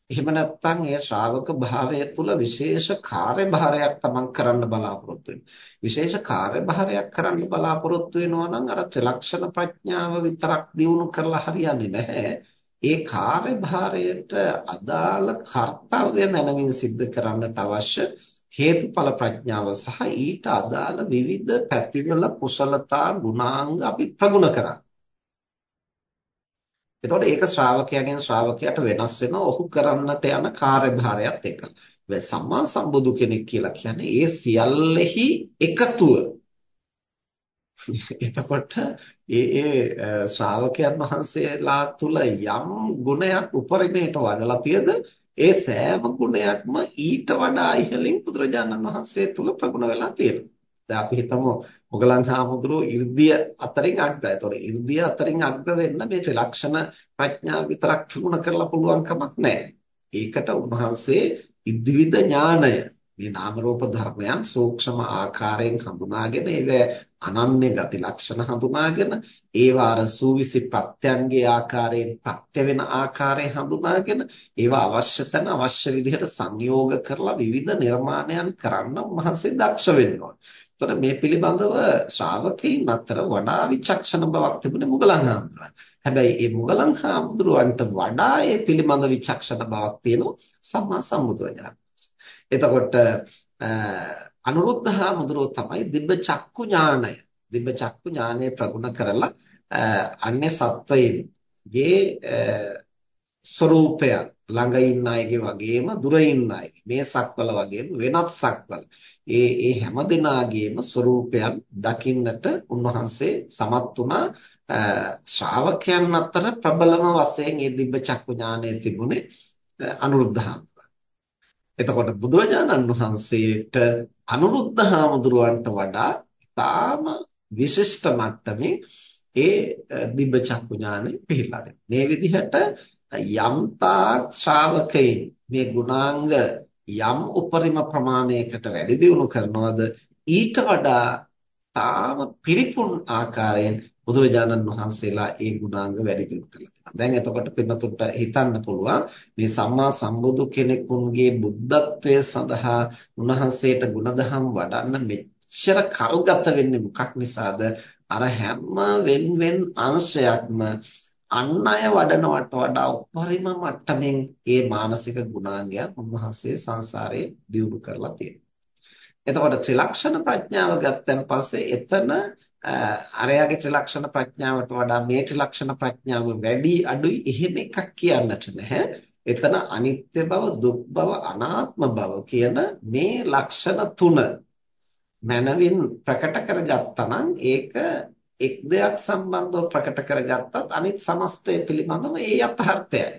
එහෙම නැත්නම් ඒ ශ්‍රාවක භාවය තුළ විශේෂ කාර්යභාරයක් තමන් කරන්න බලාපොරොත්තු විශේෂ කාර්යභාරයක් කරන්න බලාපොරොත්තු වෙනවා නම් අර ත්‍රිලක්ෂණ ප්‍රඥාව විතරක් දියුණු කරලා හරියන්නේ නැහැ. ඒ කාර්යභාරයට අදාළ කාර්යය මනමින් සිද්ධ කරන්නට අවශ්‍ය හේතුඵල ප්‍රඥාව සහ ඊට අදාළ විවිධ පැතිවල කුසලතා ගුණාංග අපි ප්‍රගුණ කරන්න. එතකොට ඒක ශ්‍රාවකයාගෙන් ශ්‍රාවකයාට වෙනස් වෙන ඔහු කරන්නට යන කාර්යභාරයත් එක්ක. සම්මා සම්බුදු කෙනෙක් කියලා කියන්නේ ඒ සියල්ලෙහි එකතුව. එතකොට ඒ ඒ ශ්‍රාවකයන් වහන්සේලා තුල යම් ගුණයක් උපරිමයට වඩලා තියද ඒ සෑම ගුණයක්ම ඊට වඩා ඉහළින් බුදුරජාණන් වහන්සේ තුල ප්‍රගුණ වෙලා තියෙනවා. දැන් අපි හිතමු මොගලන් හාමුදුරුවෝ 이르දිය අතරින් අග්‍රය. ඒතකොට 이르දිය අතරින් අග්‍ර වෙන්න මේ ත්‍රිලක්ෂණ ප්‍රඥා විතරක් ප්‍රගුණ කරලා පුළුවන් කමක් නැහැ. ඒකට උන්වහන්සේ ඉද්විද ඥාණය මේ නාම රූප ධර්මයන් සූක්ෂම ආකාරයෙන් හඳුනාගෙන ඒවා අනන්‍ය ගති ලක්ෂණ හඳුනාගෙන ඒවා අර සූවිසි ප්‍රත්‍යයන්ගේ ආකාරයෙන් ප්‍රත්‍ය වෙන ආකාරයෙන් හඳුනාගෙන ඒවා අවශ්‍ය තැන අවශ්‍ය විදිහට සංයෝග කරලා විවිධ නිර්මාණයන් කරන්න මහසේ දක්ෂ වෙනවා. එතකොට මේ පිළිබඳව ශ්‍රාවකයන් අතර වඩා විචක්ෂණ බවක් තිබුණේ මුගලන් හාමුදුරුවන්. හැබැයි මේ මුගලන් හාමුදුරුවන්ට වඩා මේ පිළිබඳ විචක්ෂණ බවක් තියෙනවා සම්මා සම්බුදුරජාණන් එතකොට අනුරුද්ධ හාමුදුරුවෝ තමයි දිබ්බ චක්කු ඥානය. දිබ්බ චක්කු ඥානය ප්‍රගුණ කරලා අන්‍ය සත්වයන්ගේ ස්වરૂපය ළඟ ඉන්න අයගේ වගේම දුර ඉන්න අයගේ මේ සක්වල වගේම වෙනත් සක්වල. ඒ ඒ හැම දිනාගේම ස්වરૂපයන් දකින්නට උන්වහන්සේ සමත් වුණා. ශ්‍රාවකයන් අතර ප්‍රබලම වශයෙන් මේ දිබ්බ චක්කු ඥානය තිබුණේ අනුරුද්ධහාම. එතකොට බුදුරජාණන් වහන්සේට අනුරුද්ධ හාමුදුරුවන්ට වඩා තාම විශිෂ්ට මට්ටමේ ඒ දිබ්බ චක්කු ඥානෙ පිළිලා මේ විදිහට යම්තා ශ්‍රාවකයන් මේ ගුණාංග යම් උපරිම ප්‍රමාණයකට වැඩි දියුණු කරනවද ඊට වඩා තාම පිරිපුන් ආකාරයෙන් බුදුරජාණන් වහන්සේලා ඒ ගුණාංග වැඩි දියුණු කළා තියෙනවා. දැන් එතකොට පින්නතුන්ට හිතන්න පුළුවන් මේ සම්මා සම්බුදු කෙනෙකුන්ගේ බුද්ධත්වයේ සඳහා උන්වහන්සේට ගුණධම් වඩන්න මෙච්චර කල්ගත වෙන්නේ මොකක් නිසාද? අර හැම වෙන් වෙන් අංශයක්ම අන් අය වඩනවට වඩා උපරිම මට්ටමින් ඒ මානසික ගුණාංගයන් උන්වහන්සේ සංසාරේ දියුණු කරලා තියෙනවා. එතකොට ත්‍රිලක්ෂණ ප්‍රඥාව ගත්තන් පස්සේ එතන අරයාගේ ත්‍රිලක්ෂණ ප්‍රඥාවට වඩා මේ ත්‍රිලක්ෂණ ප්‍රඥාව වැඩි අඩුයි එහෙම එකක් කියන්නට නැහැ. එතන අනිත්‍ය බව, දුක් බව, අනාත්ම බව කියන මේ ලක්ෂණ තුන මනවින් ප්‍රකට කරගත්තා නම් ඒක එක් දෙයක් සම්බන්ධව ප්‍රකට කරගත්තත් අනිත් සමස්තය පිළිබඳව ඒ යථාර්ථයයි.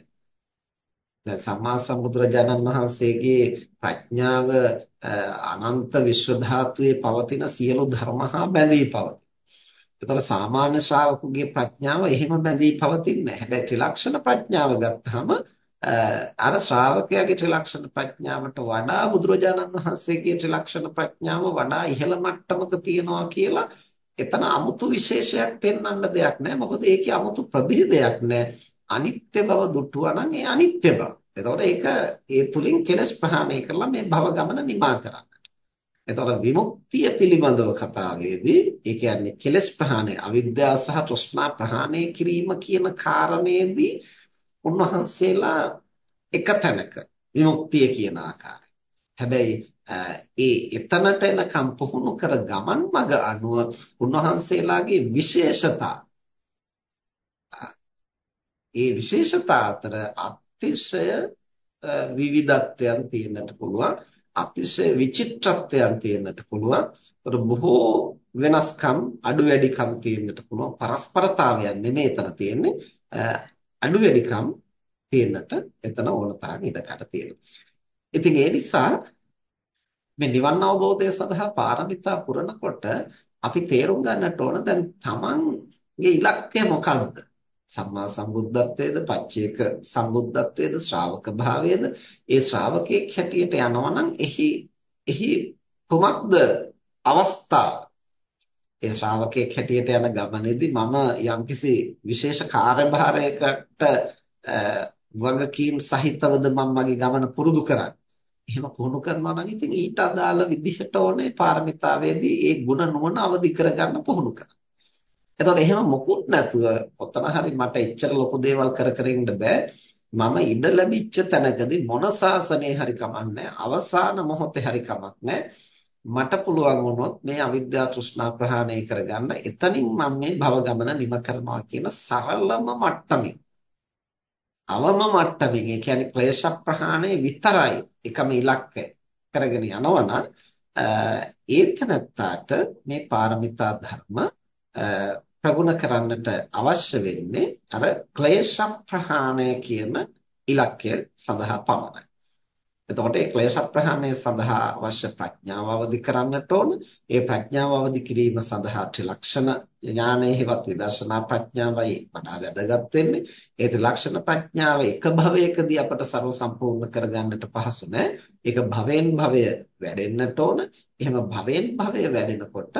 දැන් සම්මා සම්බුදුරජාණන් වහන්සේගේ ප්‍රඥාව අනන්ත විශ්ව ධාතුවේ පවතින සියලු ධර්ම හා බැඳී පවතී. ඒතර සාමාන්‍ය ශ්‍රාවකුගේ ප්‍රඥාව එහෙම බැඳී පවතින්නේ නැහැ. හැබැයි ත්‍රිලක්ෂණ ප්‍රඥාව ගත්තාම අර ශ්‍රාවකයාගේ ත්‍රිලක්ෂණ ප්‍රඥාවට වඩා බුදුරජාණන් වහන්සේගේ ත්‍රිලක්ෂණ ප්‍රඥාව වඩා ඉහළ මට්ටමක තියනවා කියලා එතන 아무තු විශේෂයක් පෙන්වන්න දෙයක් නැහැ. මොකද ඒකේ 아무තු ප්‍රභේදයක් නැහැ. අනිත්‍ය බව දුටුවා නම් ඒ අනිත්‍ය බව. එතකොට ඒක ඒ තුලින් කෙලස් ප්‍රහාණය කරලා මේ භව ගමන නිමා කරන්නට. එතකොට විමුක්තිය පිළිබඳව කතාවේදී ඒ කියන්නේ කෙලස් ප්‍රහාණය, අවිද්‍යාව සහ තෘෂ්ණා ප්‍රහාණය කිරීම කියන කාරණේදී උන්වහන්සේලා එක තැනක විමුක්තිය කියන ආකාරය. හැබැයි ඒ එතනට එනකම් පුහුණු කර ගමන් මඟ අනුව උන්වහන්සේලාගේ විශේෂතා ඒ විශේෂතා අතර අතිශය විවිධත්වයන් තියෙන්නට පුළුවන් අතිශය විචිත්‍රත්වයන් තියෙන්නට පුළුවන්. ඒතර බොහෝ වෙනස්කම් අඩු වැඩිකම් තියෙන්නට පුළුවන්. පරස්පරතාවයන් නෙමෙයි එතන තියෙන්නේ. අඩු වැඩිකම් තියෙන්නට එතන ඕන තරම් ඉඩකඩ තියෙනවා. ඉතින් ඒ නිසා මේ නිවන් අවබෝධය සඳහා පාරමිතා පුරනකොට අපි තේරුම් ගන්නට ඕන දැන් තමන්ගේ ඉලක්කය මොකක්ද සම්මා සම්බුද්ධත්වයේද පච්චේක සම්බුද්ධත්වයේද ශ්‍රාවක භාවයේද? ඒ ශ්‍රාවකෙක් හැටියට යනවා නම් එහි එහි කුමක්ද අවස්ථාව ඒ ශ්‍රාවකෙක් හැටියට යන ගමනේදී මම යම්කිසි විශේෂ කාර්යභාරයකට වගකීම් සහිතවද මම මගේ ගමන පුරුදු කරන්නේ? එහෙම පුහුණු කරනවා නම් ඉතින් ඊට අදාළ විදිහට ඕනේ පාරමිතාවේදී ඒ ಗುಣ නුවණ අවදි කරගන්න පුහුණු කරන්න. එතකොට එහෙම මොකුත් නැතුව ඔතන හරි මට එච්චර ලොකු දේවල් කර කර ඉන්න බෑ. මම ඉඩ ලැබිච්ච තැනකදී මොන සාසනේ හරි කමන්නේ අවසාන මොහොතේ හරි කමක් මට පුළුවන් වුණොත් මේ අවිද්‍යා තෘෂ්ණා ප්‍රහාණය කරගන්න එතනින් මම මේ භව ගමන නිම කරනවා කියන සරලම මට්ටමින් අවම මට්ටමින් ඒ කියන්නේ ක්ලේශ ප්‍රහාණය විතරයි එකම ඉලක්කය කරගෙන යනවනම් ඒතනත්තාට මේ පාරමිතා ධර්ම ප්‍රගුණ කරන්නට අවශ්‍ය වෙන්නේ අර ක්ලේශ ප්‍රහාණය කියන ඉලක්කය සඳහා පමණයි. එතකොට ඒ ක්ලේශ ප්‍රහාණය සඳහා අවශ්‍ය ප්‍රඥාව අවදි කරන්නට ඕන. ඒ ප්‍රඥාව අවදි කිරීම සඳහා ත්‍රිලක්ෂණ ඥානයේවත් විදර්ශනා ප්‍රඥාවයි වඩා වැදගත් වෙන්නේ. ඒ ත්‍රිලක්ෂණ ප්‍රඥාව එක භවයකදී අපට ਸਰව සම්පූර්ණ කරගන්නට පහසු නෑ. ඒක භවෙන් භවය වැඩෙන්නට ඕන. එහෙම භවෙන් භවය වැඩෙනකොට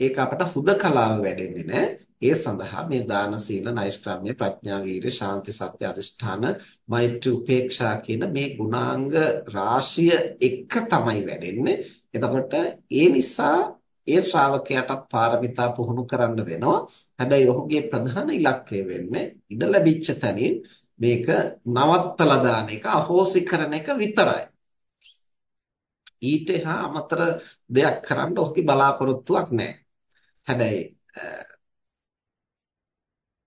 ඒක අපට හුදකලාව වැඩෙන්නේ නෑ. ඒ සඳහා මේ දාන සීල නෛෂ්ක්‍රම්‍ය ප්‍රඥා වීර්ය ශාන්ති සත්‍ය අධිෂ්ඨාන මෛත්‍රී උපේක්ෂා කියන මේ ගුණාංග රාශිය එක තමයි වැඩෙන්නේ. එතකොට ඒ නිසා ඒ ශ්‍රාවකයාටත් පාරමිතා පුහුණු කරන්න වෙනවා. හැබැයි ඔහුගේ ප්‍රධාන ඉලක්කය වෙන්නේ ඉඩ ලැබිච්ච තැනින් මේක නවත්තලා දාන එක අහෝසි කරන එක විතරයි. ඊට එහා අමතර දෙයක් කරන්න ඔහුගේ බලාපොරොත්තුවක් නැහැ. හැබැයි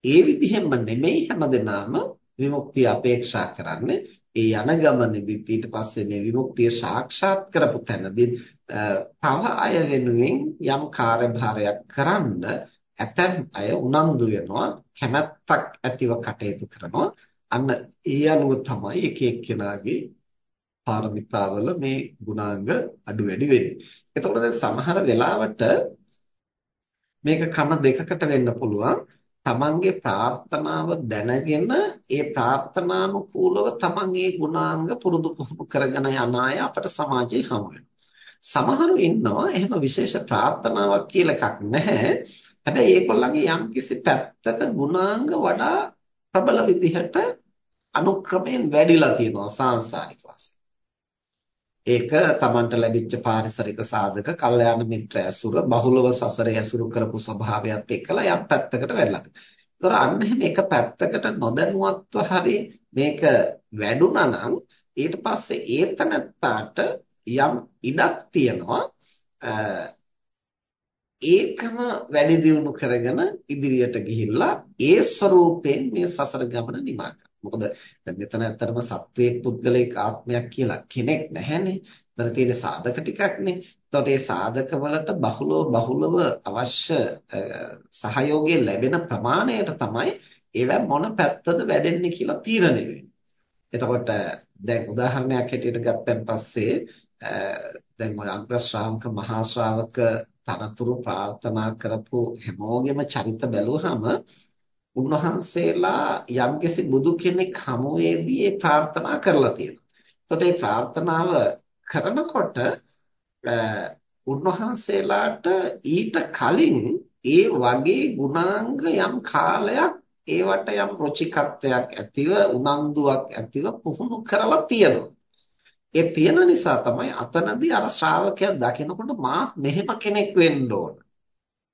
ඒ විදිහෙන්ම නෙමෙයි හැමදෙනාම විමුක්තිය අපේක්ෂා කරන්නේ. ඒ යන ගමනේදී ඊට පස්සේ මේ විමුක්තිය සාක්ෂාත් කරපු තැනදී තව අය වෙනුවෙන් යම් කාර්යභාරයක් කරන්න ඇතැම් අය උනන්දු වෙනවා කැමැත්තක් ඇතිව කටයුතු කරනවා අන්න ඒ අනුව තමයි එක එක්කෙනාගේ පාරමිතාවල මේ ගුණාංග අඩු වැඩි වෙන්නේ. එතකොට දැන් සමහර වෙලාවට මේක ක්‍රම දෙකකට වෙන්න පුළුවන්. තමන්ගේ ප්‍රාර්ථනාව දැනගෙන ඒ ප්‍රාර්ථනානුකූලව තමන් ඒ ගුණාංග පුරුදු පුහුණු කරගෙන යන අය අපට සමාජයේ හමු සමහරු ඉන්නවා එහෙම විශේෂ ප්‍රාර්ථනාවක් කියලා එකක් නැහැ. හැබැයි ඒගොල්ලන්ගේ යම්කිසි පැත්තක ගුණාංග වඩා ප්‍රබල විදිහට අනුක්‍රමයෙන් වැඩිලා තියෙනවා සාංශාරික වශයෙන්. ඒක තමන්ට ලැබිච්ච පාරිසරික සාධක, කල්යාණ මිත්‍ර ඇසුර, බහුලව සසර ඇසුරු කරපු ස්වභාවයත් එක්කලා යම් පැත්තකට වැළලා තියෙනවා. අන්න එහෙම එක පැත්තකට නොදැනුවත්ව හරි මේක වැඩුණා නම් ඊට පස්සේ ඒතනත්තාට යම් ඉඩක් තියනවා ඒකම වැඩි දියුණු කරගෙන ඉදිරියට ගිහිල්ලා ඒ ස්වરૂපයෙන් මේ සසර ගමන නිමා මොකද දැන් මෙතන ඇත්තටම සත්වයේ පුද්ගලික ආත්මයක් කියලා කෙනෙක් නැහැනේ. එතන තියෙන සාධක ටිකක්නේ. එතකොට මේ සාධක වලට බහුලව බහුලව අවශ්‍ය සහයෝගය ලැබෙන ප්‍රමාණයට තමයි ඒවා මොන පැත්තද වැඩෙන්නේ කියලා තීරණය වෙන්නේ. එතකොට දැන් උදාහරණයක් හැටියට ගත්තන් පස්සේ දැන් ඔය අග්‍ර ශ්‍රාවක මහා ශ්‍රාවක තනතුරු ප්‍රාර්ථනා කරපු හැමෝගෙම චරිත බැලුවහම උන්වහන්සේලා යම්කිසි බුදු කෙනෙක් හමුවේදී ප්‍රාර්ථනා කරලා තියෙනවා. එතකොට මේ ප්‍රාර්ථනාව කරනකොට උන්වහන්සේලාට ඊට කලින් ඒ වගේ ගුණාංග යම් කාලයක් ඒවට යම් රුචිකත්වයක් ඇතිව උනන්දුවක් ඇතිව පුහුණු කරලා තියෙනවා. ඒ තියෙන නිසා තමයි අතනදී අර ශ්‍රාවකයා දකිනකොට මා මෙහෙම කෙනෙක් වෙන්න ඕන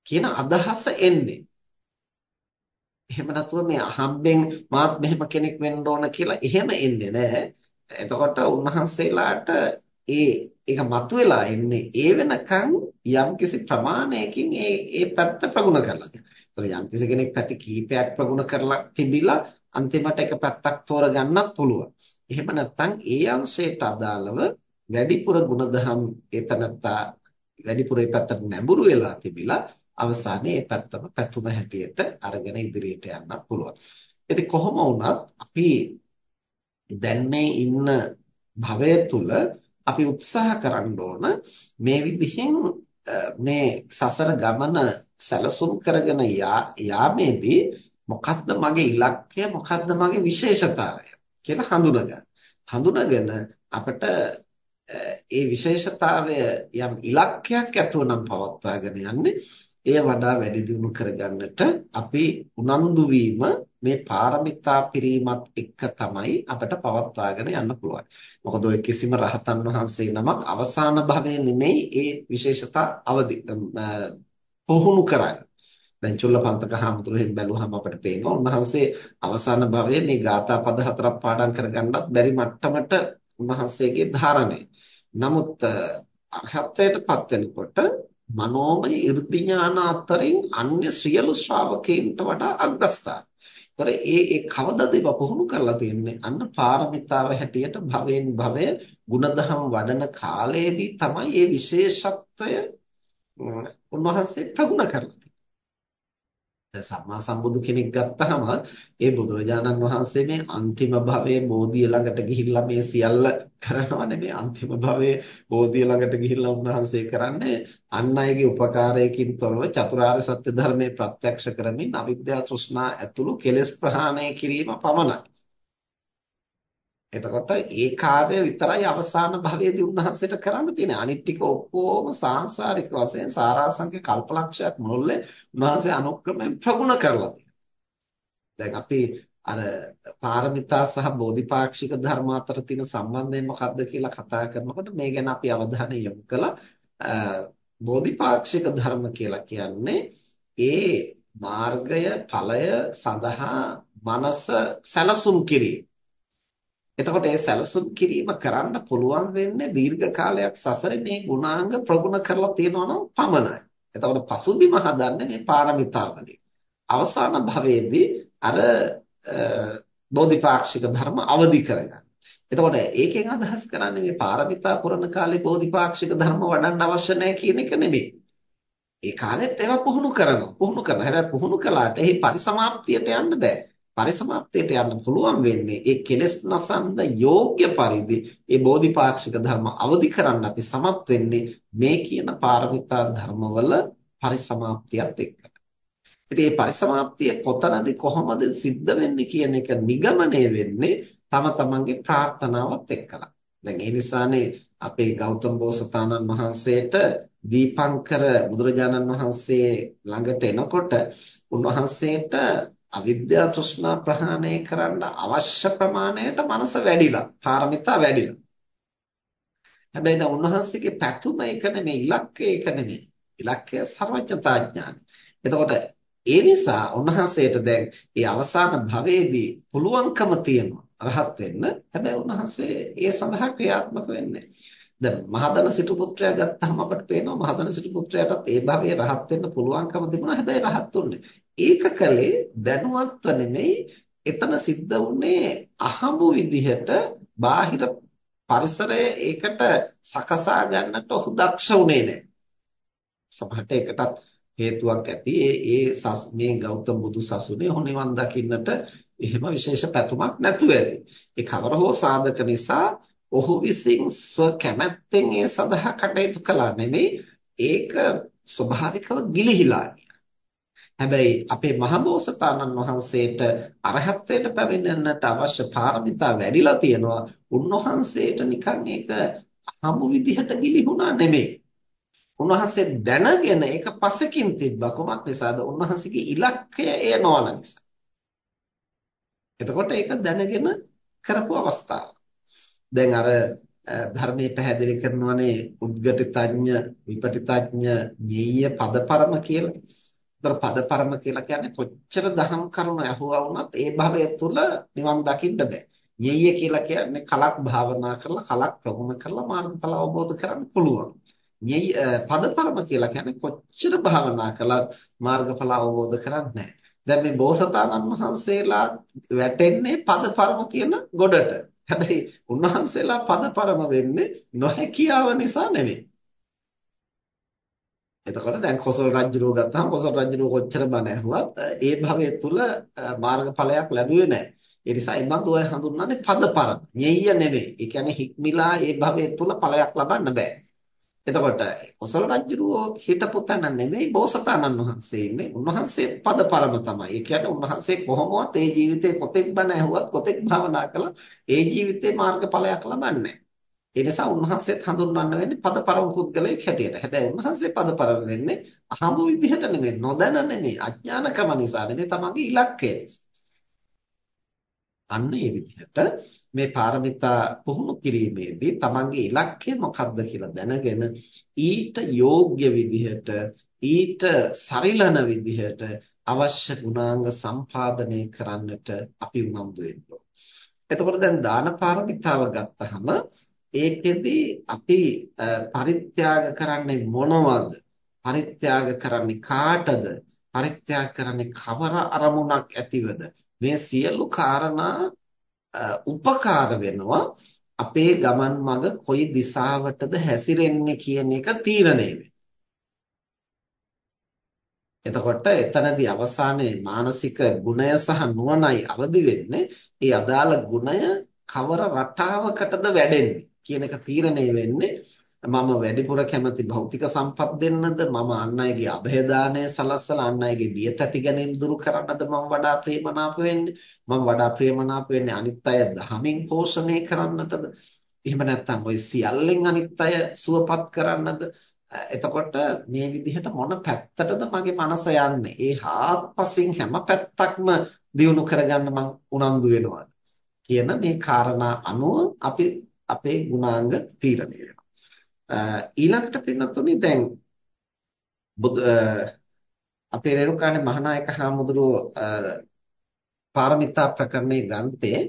කියන අදහස එන්නේ. එහෙම නැතුව මේ අහම්බෙන් මාත් මෙහෙම කෙනෙක් වෙන්න ඕන කියලා එහෙම එන්නේ නැහැ. එතකොට උන්වහන්සේලාට ඒ ඒක මතුවලා එන්නේ ඒ වෙනකන් යම්කිසි ප්‍රමාණයකින් ඒ ඒ පැත්ත ප්‍රගුණ කරලා තියෙනවා. යම්කිසි කෙනෙක් පැති කීපයක් ප්‍රගුණ කරලා තිබිලා අන්තිමට එක පැත්තක් තෝරගන්නත් පුළුවන්. එහෙම නැත්නම් ඒ අංශයට අදාළව වැඩිපුර ಗುಣධම් ඒතනත්තා වැඩිපුර ඒ පැත්තට නැඹුරු වෙලා තිබිලා අවසානයේ ඒ පැත්තම පැතුම හැටියට අරගෙන ඉදිරියට යන්නත් පුළුවන්. ඉතින් කොහොම වුණත් අපි දැන් මේ ඉන්න භවය තුල අපි උත්සාහ කරන්න ඕන මේ විදිහෙන් මේ සසර ගමන සැලසුම් කරගෙන යාමේදී මොකද්ද මගේ ඉලක්කය මොකද්ද මගේ විශේෂතාවය කියලා හඳුනගන්න. හඳුනගෙන අපිට ඒ විශේෂතාවය යම් ඉලක්කයක් ඇතුව නම් පවත්වාගෙන යන්නේ එය වඩා වැඩි දියුණු කරගන්නට අපි උනන්දු මේ පාරමිතා පිරීමත් එක්ක තමයි අපිට පවත්වාගෙන යන්න පුළුවන්. මොකද ඔය කිසිම රහතන් වහන්සේ නමක් අවසාන භවයේ නෙමෙයි ඒ විශේෂතා අවදි පුහුණු කරන්නේ. දැන් චුල්ලපන්තක හාමුදුරුවෙන් බැලුවහම අපිට පේනවා උන්වහන්සේ අවසාන භවයේ මේ ගාථා පද හතරක් පාඩම් කරගන්නත් බැරි මට්ටමට උන්වහන්සේගේ ධාරණය. නමුත් අරහත්ත්වයටපත් වෙනකොට මනෝමය 이르දි ඥාන අතරින් අන්‍ය සියලු ශ්‍රාවකයන්ට වඩා අග්‍රස්ථාන. ඒතර ඒ ඒ කවදද ඒවා පුහුණු කරලා තියෙන්නේ? අන්න පාරමිතාව හැටියට භවෙන් භවය ಗುಣධම් වඩන කාලයේදී තමයි මේ විශේෂත්වය උන්වහන්සේ ප්‍රගුණ කරලා සම්මා සම්බුදු කෙනෙක් ගත්තහම ඒ බුදුරජාණන් වහන්සේ මේ අන්තිම භවයේ බෝධිය ළඟට ගිහිල්ලා මේ සියල්ල කරනවා නෙමෙයි අන්තිම භවයේ බෝධිය ළඟට ගිහිල්ලා උන්වහන්සේ කරන්නේ අන් අයගේ උපකාරයකින් තොරව චතුරාර්ය සත්‍ය ධර්මයේ ප්‍රත්‍යක්ෂ කරමින් අවිද්‍යා තෘෂ්ණා ඇතුළු කෙලෙස් ප්‍රහාණය කිරීම පමණයි. එතකොට ඒ කාර්යය විතරයි අවසාන භවයේදී උන්වහන්සේට කරන්න තියෙන්නේ. අනිත් ටික ඔක්කොම සාංශාරික වශයෙන් සාරාංශක කල්පලක්ෂයක් මුළුල්ලේ උන්වහන්සේ අනුක්‍රමයෙන් ප්‍රගුණ කරලා දැන් අපි අර පාරමිතා සහ බෝධිපාක්ෂික ධර්ම අතර තියෙන සම්බන්ධය මොකක්ද කියලා කතා කරනකොට මේ ගැන අපි අවධානය යොමු කළා. බෝධිපාක්ෂික ධර්ම කියලා කියන්නේ ඒ මාර්ගය ඵලය සඳහා මනස සැලසුම් කිරීම. එතකොට ඒ සැලසුම් කිරීම කරන්න පුළුවන් වෙන්නේ දීර්ඝ කාලයක් සසරේ මේ ගුණාංග ප්‍රගුණ කරලා තියෙනවා නම් පමණයි. එතකොට පසුබිම හදන්නේ මේ පාරමිතාවලින්. අවසාන භවයේදී අර බෝධිපාක්ෂික ධර්ම අවදි කරගන්න. එතකොට ඒකෙන් අදහස් කරන්නේ මේ පාරමිතා පුරන කාලේ බෝධිපාක්ෂික ධර්ම වඩන්න අවශ්‍ය නැහැ කියන එක නෙමෙයි. ඒ කාලෙත් ඒවා පුහුණු කරනවා. පුහුණු කරනවා. හැබැයි පුහුණු කළාට එහි පරිසමාප්තියට යන්න බෑ. පරිසමාප්තියට යන්න පුළුවන් වෙන්නේ ඒ කෙලෙස් නසන්න යෝග්‍ය පරිදි ඒ බෝධිපාක්ෂික ධර්ම අවදි කරන්න අපි සමත් වෙන්නේ මේ කියන පාරමිතා ධර්මවල පරිසමාප්තියත් එක්ක. ඉතින් මේ පරිසමාප්තිය කොතනදී කොහොමද සිද්ධ වෙන්නේ කියන එක නිගමනය වෙන්නේ තම තමන්ගේ ප්‍රාර්ථනාවත් එක්කලා. දැන් ඒ නිසානේ අපේ ගෞතම බෝසතාණන් වහන්සේට දීපංකර බුදුරජාණන් වහන්සේ ළඟට එනකොට උන්වහන්සේට අවිද්‍යා තෘෂ්ණා ප්‍රහාණය කරන්න අවශ්‍ය ප්‍රමාණයට මනස වැඩිලා පාරමිතා වැඩිලා. හැබැයි දැන් උන්වහන්සේගේ පැතුම එක නෙමෙයි ඉලක්කය එක නෙමෙයි. ඉලක්කය සර්වඥතා ඥානයි එතකොට ඒ නිසා උන්වහන්සේට දැන් මේ අවසාන භවයේදී පුළුවන්කම තියෙනවා රහත් වෙන්න. හැබැයි උන්වහන්සේ ඒ සඳහා ක්‍රියාත්මක වෙන්නේ දැන් මහදන සිටු පුත්‍රයා ගත්තාම අපට පේනවා මහදන සිටු පුත්‍රයාටත් ඒ භවයේ රහත් වෙන්න පුළුවන්කම තිබුණා. හැබැයි රහත් උන්නේ. ඒක කලේ දැනුවත්ව නෙමෙයි එතන සිද්ධ වුණේ අහඹු විදිහට බාහිර පරිසරය ඒකට සකසා ගන්නට ඔහු දක්ෂ වුණේ නැහැ. සමහරට ඒකටත් හේතුවක් ඇති. ඒ ඒ මේ ගෞතම බුදු සසුනේ ඔහු නිවන් දකින්නට එහෙම විශේෂ පැතුමක් නැතුව ඇති. ඒ කවර හෝ සාධක නිසා ඔහු විසින් ස්ව කැමැත්තෙන් ඒ සඳහා කටයුතු කළා නෙමෙයි ඒක ස්වභාවිකව ගිලිහිලා හැබැයි අපේ මහබෝසතාණන් වහන්සේට අරහත්ත්වයට පැමිණෙන්නට අවශ්‍ය පාරමිතා වැඩිලා තියෙනවා. උන්වහන්සේට නිකන් ඒක හමු විදිහට ගිලිහුණා නෙමෙයි. උන්වහන්සේ දැනගෙන ඒක පසකින් තිබ්බා. කොමක් නිසාද? උන්වහන්සේගේ ඉලක්කය එය නොවන නිසා. එතකොට ඒක දැනගෙන කරපු අවස්ථාව. දැන් අර ධර්මයේ පැහැදිලි කරනවානේ උද්ගටිතඥ විපටිතඥ ඤෙය්‍ය පදපරම කියලා. ඒතර පදපරම කියලා කියන්නේ කොච්චර දහම් කරුණු ඇහුවා වුණත් ඒ භවය තුල නිවන් දකින්න බෑ. ඤෙය්‍ය කියලා කියන්නේ කලක් භාවනා කරලා කලක් ප්‍රගුණ කරලා මාර්ගඵල අවබෝධ කරගන්න පුළුවන්. ඤෙය්‍ය පදපරම කියලා කියන්නේ කොච්චර භාවනා කළත් මාර්ගඵල අවබෝධ කරන්නේ නැහැ. දැන් මේ බෝසතාණන් වහන්සේලා වැටෙන්නේ පදපරම කියන ගොඩට. හැබැයි උන්වහන්සේලා පදපරම වෙන්නේ නොහැකියාව නිසා නෙමෙයි. එතකොට දැන් කොසල් රජුරෝ ගත්තාම කොසල් රජුරෝ කොච්චර බණ ඇහුවත් ඒ භවයේ තුල මාර්ගඵලයක් ලැබුවේ නැහැ. ඒ නිසා ඒ බඳු අය හඳුන්වන්නේ පදපරම. ඤෙය්‍ය නෙවෙයි. ඒ කියන්නේ හික්මිලා ඒ භවයේ තුල ඵලයක් ලබන්න බෑ. එතකොට කොසල් රජුරෝ හිටපු තැන නෙමෙයි බෝසතාණන් වහන්සේ ඉන්නේ. උන්වහන්සේ පදපරම තමයි. ඒ කියන්නේ උන්වහන්සේ කොහොමවත් ඒ ජීවිතේ කොතෙක් බණ ඇහුවත් කොතෙක් භාවනා කළා ඒ ජීවිතේ මාර්ගඵලයක් ලබන්නේ ඒ නිසා උන්වහන්සේත් හඳුන්වන්න වෙන්නේ පදපරම පුද්ගලයෙක් හැටියට. හැබැයි උන්වහන්සේ පදපරම වෙන්නේ අහඹ විදිහට නෙමෙයි, නොදැන නෙමෙයි, අඥානකම නිසා නෙමෙයි, තමන්ගේ ඉලක්කය නිසා. අන්න ඒ විදිහට මේ පාරමිතා පුහුණු කිරීමේදී තමන්ගේ ඉලක්කය මොකක්ද කියලා දැනගෙන ඊට යෝග්‍ය විදිහට ඊට සරිලන විදිහට අවශ්‍ය ගුණාංග සම්පාදනය කරන්නට අපි උනන්දු වෙන්න එතකොට දැන් දාන පාරමිතාව ගත්තහම ඒකෙදි අපි පරිත්‍යාග කරන්නේ මොනවද? පරිත්‍යාග කරන්නේ කාටද? පරිත්‍යාග කරන්නේ කවර අරමුණක් ඇතිවද? මේ සියලු කාරණා උපකාර වෙනවා අපේ ගමන් මඟ කොයි දිශාවටද හැසිරෙන්නේ කියන එක තීරණය එතකොට එතනදී අවසානයේ මානසික ගුණය සහ නුවණයි අවදි වෙන්නේ ඒ අදාළ ගුණය කවර රටාවකටද වැඩෙන්නේ කියන එක තීරණය වෙන්නේ මම වැඩිපුර කැමති භෞතික සම්පත් දෙන්නද මම අන් අයගේ અભේදානය සලස්සලා අන් අයගේ බිය තැති ගැනීම දුරු කරන්නද මම වඩා ප්‍රේමනාප වෙන්නේ? මම වඩා ප්‍රේමනාප වෙන්නේ අනිත් අය දහමින් පෝෂණය කරන්නටද? එහෙම නැත්නම් ওই සියල්ලෙන් අනිත් අය සුවපත් කරන්නද? එතකොට මේ විදිහට මොන පැත්තටද මගේ මනස යන්නේ? ඒ හාත්පසින් හැම පැත්තක්ම දියුණු කරගන්න මම උනන්දු වෙනවා කියන මේ කාරණා අනුව අපි අපේ ගුණාංග තීරණය වෙනවා. ඊළඟට පින්නතුනි දැන් අපේ රේරුකාණේ මහානායක හාමුදුරුවෝ පාරමිතා ප්‍රකරණේ ග්‍රන්ථයේ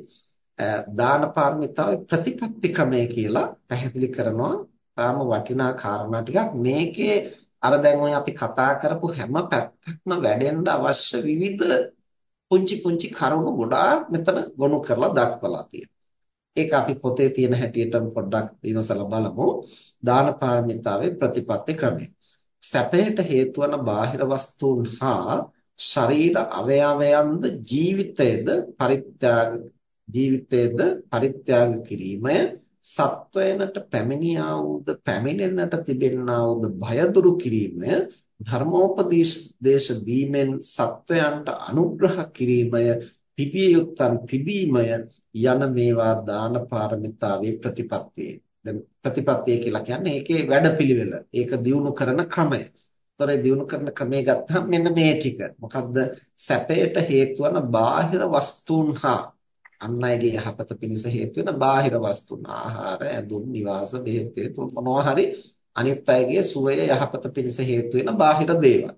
දාන පාරමිතාවේ ප්‍රතිපත්ති ක්‍රමය කියලා පැහැදිලි කරනවා. තාම වටිනා කාරණා ටිකක්. මේකේ අර දැන් ඔය අපි කතා කරපු හැම පැත්තක්ම වැඩෙන්න අවශ්‍ය විවිධ පුංචි පුංචි කරුණු ගොඩාක් මෙතන ගොනු කරලා දක්වලා තියෙනවා. ඒක අපි පොතේ තියෙන හැටියට පොඩ්ඩක් විමසලා බලමු. දාන පාරමිතාවේ ප්‍රතිපත්ති ක්‍රමය. සැපයට හේතු වන බාහිර වස්තුන් හා ශරීර අවයවයන්ද ජීවිතයේද පරිත්‍යාග ජීවිතයේද පරිත්‍යාග කිරීමය සත්වයනට පැමිණියා වූද පැමිණෙන්නට තිබෙන්නා වූද භය දුරු කිරීමය ධර්මෝපදේශ දේශ දීමෙන් සත්වයන්ට අනුග්‍රහ කිරීමය පිපිය යුත්තන් පිබීමය යන මේවා දාන පාරමිතාවේ ප්‍රතිපත්තියේ. දැන් ප්‍රතිපත්තිය කියලා කියන්නේ ඒකේ වැඩපිළිවෙල. ඒක දියුණු කරන ක්‍රමය. ඒතොර දියුණු කරන ක්‍රමය ගත්තම මෙන්න මේ ටික. මොකද්ද? සැපයට හේතු වන බාහිර වස්තුන් හා අන් අයගේ යහපත පිණිස හේතු වෙන බාහිර වස්තුන් ආහාර, ඇඳුම්, නිවාස, බෙහෙත්, මොනවා හරි අනිත් අයගේ සුවය යහපත පිණිස හේතු වෙන බාහිර දේවල්.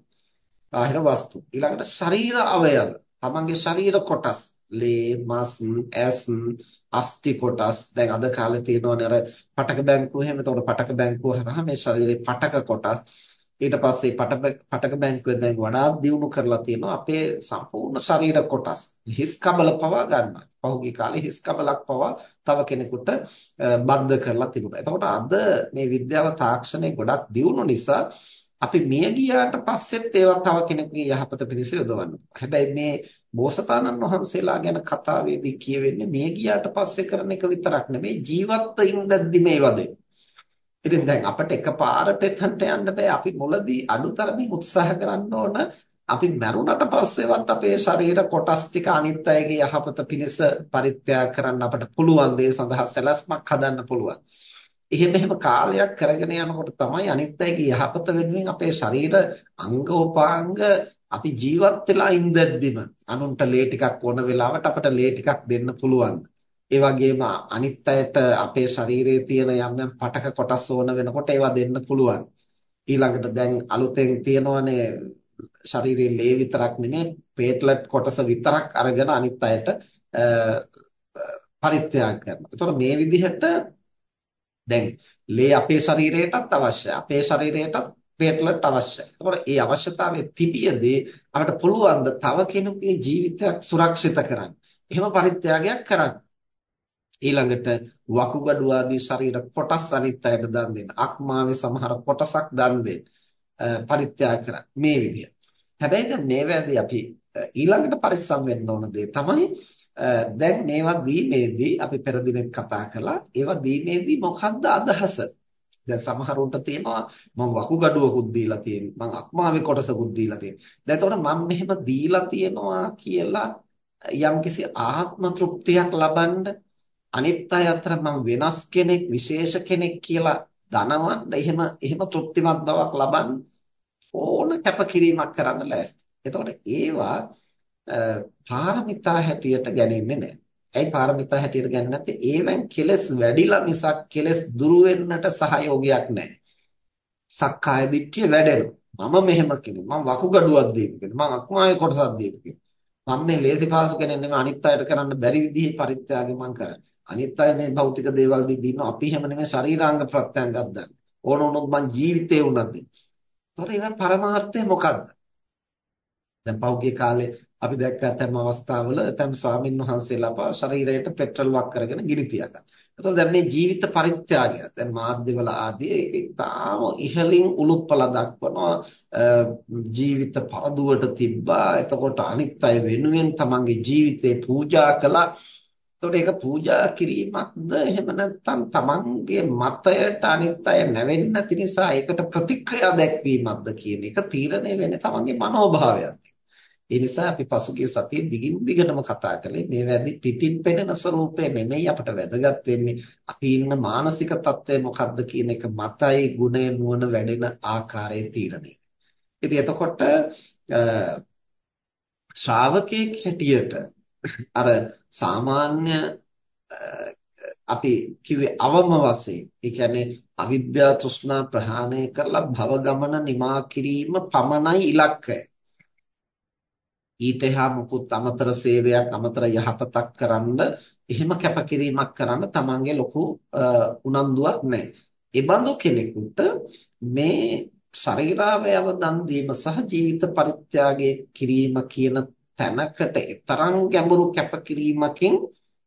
බාහිර වස්තු. ඊළඟට ශරීර අවයව තමන්ගේ ශරීර කොටස් ලේ මස් ඇස් අස්ථි කොටස්. දැන් අද කාලේ තියෙනවනේ අර පටක බැංකුව එහෙම. එතකොට පටක බැංකුව හරහා මේ ශරීරේ පටක කොටස්. ඊට පස්සේ පටක පටක බැංකුවේ දැන් වඩාත් දියුණු කරලා තියෙනවා අපේ සම්පූර්ණ ශරීර කොටස්. හිස් කබල පවා ගන්නවා පහුගිය කාලේ හිස් කබලක් පවා තව කෙනෙකුට බද්ධ කරලා තිබුණා. එතකොට අද මේ විද්‍යාව තාක්ෂණය ගොඩක් දියුණු නිසා අපි මිය ගියාට පස්සෙත් ඒවා තව කෙනෙකුගේ යහපත පිණිස යොදවන්න. හැබැයි මේ බෝසතාණන් වහන්සේලා ගැන කතාවේදී කියවෙන්නේ මිය ගියාට පස්සේ කරන එක විතරක් නෙමෙයි ජීවත්ව ඉඳද්දි මේවා දෙන්නේ. ඉතින් දැන් අපිට එකපාරට එතනට යන්න බෑ. අපි මුලදී අඩුතරමින් උත්සාහ කරන්න ඕන අපි මරුණට පස්සෙවත් අපේ ශරීර කොටස් ටික අනිත් අයගේ යහපත පිණිස පරිත්‍යාග කරන්න අපට පුළුවන් දේ සඳහා සැලැස්මක් හදන්න පුළුවන්. එහෙම එහෙම කාලයක් කරගෙන යනකොට තමයි අනිත් අයගේ යහපත වෙනුවෙන් අපේ ශරීර අංගෝපාංග අපි ජීවත් වෙලා ඉඳද්දිම අනුන්ට ලේ ටිකක් ඕන වෙලාවට අපට ලේ ටිකක් දෙන්න පුළුවන්. ඒ වගේම අනිත් අයට අපේ ශරීරයේ තියෙන යම් යම් පටක කොටස් ඕන වෙනකොට ඒවා දෙන්න පුළුවන්. ඊළඟට දැන් අලුතෙන් තියෙනවනේ ශරීරයේ ලේ විතරක් නෙමෙයි ප්ලේට්ලට් කොටස විතරක් අරගෙන අනිත් අයට පරිත්‍යාග කරනවා. ඒතකොට මේ විදිහට දැන් ලේ අපේ ශරීරයටත් අවශ්‍යයි. අපේ ශරීරයටත් ප්ලේට්ලට් අවශ්‍යයි. ඒතකොට මේ අවශ්‍යතාවය තිබියදී අපිට පුළුවන් ද තව කෙනෙකුගේ ජීවිතයක් සුරක්ෂිත කරන්න. එහෙම පරිත්‍යාගයක් කරන්න. ඊළඟට වකුගඩු ආදී ශරීර කොටස් අනිත් අයට දන් දෙන්න. අක්මාවේ සමහර කොටසක් දන් දෙන්න. පරිත්‍යාග කරන්න. මේ විදිය. හැබැයි දැන් මේවැදී අපි ඊළඟට පරිස්සම් වෙන්න ඕන දේ තමයි දැන් මේවා දීමේදී අපි පෙර දිනෙත් කතා කළා. ඒවා දීමේදී මොකක්ද අදහස? දැන් සමහරුන්ට තියෙනවා මම වකුගඩුවකුත් දීලා තියෙනවා මම අක්මාවේ කොටසකුත් දීලා තියෙනවා දැන් එතකොට මම මෙහෙම දීලා තියෙනවා කියලා යම්කිසි ආත්ම තෘප්තියක් ලබන්න අනිත් අය අතර මම වෙනස් කෙනෙක් විශේෂ කෙනෙක් කියලා දනවන්න එහෙම එහෙම තෘප්තිමත් බවක් ලබන්න ඕන කැපකිරීමක් කරන්න ලෑස්ති. එතකොට ඒවා පාරමිතා හැටියට ගන්නේ නැහැ. ඇයි පාරමිතා හැටියට ගන්නේ නැත්තේ? ඒවෙන් කෙලස් වැඩිලා මිසක් කෙලස් දුරු වෙන්නට සහයෝගයක් නැහැ. සක්කාය දිට්ඨිය වැඩෙනවා. මම මෙහෙම කෙනෙක්. මම වකුගඩුවක් දීපු කෙනෙක්. මම අක්මාවේ කොටසක් දීපු කෙනෙක්. මම මේ ලේසි පාසු කෙනෙක් නෙමෙයි අනිත් අයට කරන්න බැරි විදිහේ පරිත්‍යාගය මම කරන්නේ. අනිත් අය මේ භෞතික දේවල් දී ඉන්නවා. අපි හැම නෙමෙයි ශරීරාංග ප්‍රත්‍යංගයක් ගන්න. ඕන වුණොත් මං ජීවිතේ උනත් දෙන්න. ඒතකොට ඒවා පරමාර්ථය මොකද්ද? දැන් පෞද්ගලික කාලේ අපි දැක්ක ඇතම් අවස්ථාවල ඇතම් ස්වාමින් වහන්සේලා පා ශරීරයට පෙට්‍රල් වක් කරගෙන ගිනි තියාගන්න. එතකොට දැන් මේ ජීවිත පරිත්‍යාගය දැන් මාධ්‍යවල ආදී ඒක ඉතාම ඉහළින් උලුප්පලා දක්වනවා ජීවිත පරදුවට තිබ්බා. එතකොට අනිත් අය වෙනුවෙන් තමන්ගේ ජීවිතේ පූජා කළා. එතකොට ඒක පූජා කිරීමක්ද එහෙම නැත්නම් තමන්ගේ මතයට අනිත් අය නැවෙන්නේ නැති නිසා ඒකට ප්‍රතික්‍රියා දැක්වීමක්ද කියන එක තීරණය වෙන්නේ තමන්ගේ මනෝභාවයත් ඒ නිසා අපි පසුගිය සතියේ දිගින් දිගටම කතා කළේ මේ වැඩි පිටින් පෙනෙන ස්වરૂපේ නෙමෙයි අපට වැදගත් වෙන්නේ අපි ඉන්න මානසික තත්ත්වය මොකක්ද කියන එක මතයි ගුණය නුවණ වැඩෙන ආකාරයේ තීරණය. ඉතින් එතකොට ශ්‍රාවකෙක් හැටියට අර සාමාන්‍ය අපි කිව්වේ අවම වශයෙන් ඒ කියන්නේ අවිද්‍යා තෘෂ්ණා ප්‍රහාණය කරලා භව ගමන නිමා කිරීම පමණයි ඉලක්කය. ඊට එහා මුකුත් අමතර සේවයක් අමතර යහපතක් කරන්න එහෙම කැපකිරීමක් කරන්න තමන්ගේ ලොකු උනන්දුවක් නැහැ. ඒ බඳු කෙනෙකුට මේ ශරීරාවයව දන් දීම සහ ජීවිත පරිත්‍යාගය කිරීම කියන තැනකට තරම් ගැඹුරු කැපකිරීමකින්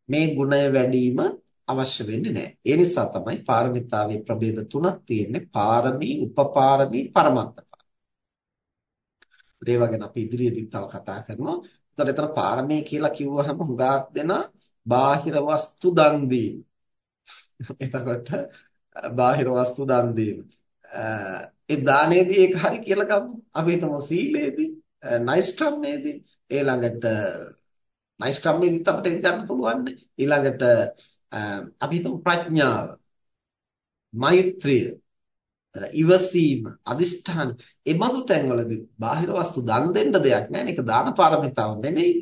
මේ ගුණය වැඩිම අවශ්‍ය වෙන්නේ නැහැ. ඒ නිසා තමයි පාරමිතාවේ ප්‍රභේද තුනක් තියෙන්නේ. පාරමී, උපපාරමී, පරමත්ත ඒවා ගැන අපි ඉදිරියේදී තව කතා කරනවා. එතකොට එතන පාරමී කියලා කිව්වහම හුඟක් දෙන බාහිර වස්තු දන් දීම. එතකොට බාහිර වස්තු දන් දීම. ඒ දානයේදී ඒක හරි කියලා ගමු. අපි හිතමු සීලේදී, නයිස්ක්‍රමයේදී, ඊළඟට නයිස්ක්‍රමයේදීත් අපිට ගන්න පුළුවන්. ඊළඟට අපි හිතමු ප්‍රඥාව, මෛත්‍රිය ඉවසීම අදිෂ්ඨාන ඒ බඳු තැන්වලදී බාහිර වස්තු දන් දෙන්න දෙයක් නැහැ මේක දාන පාරමිතාව නෙමෙයි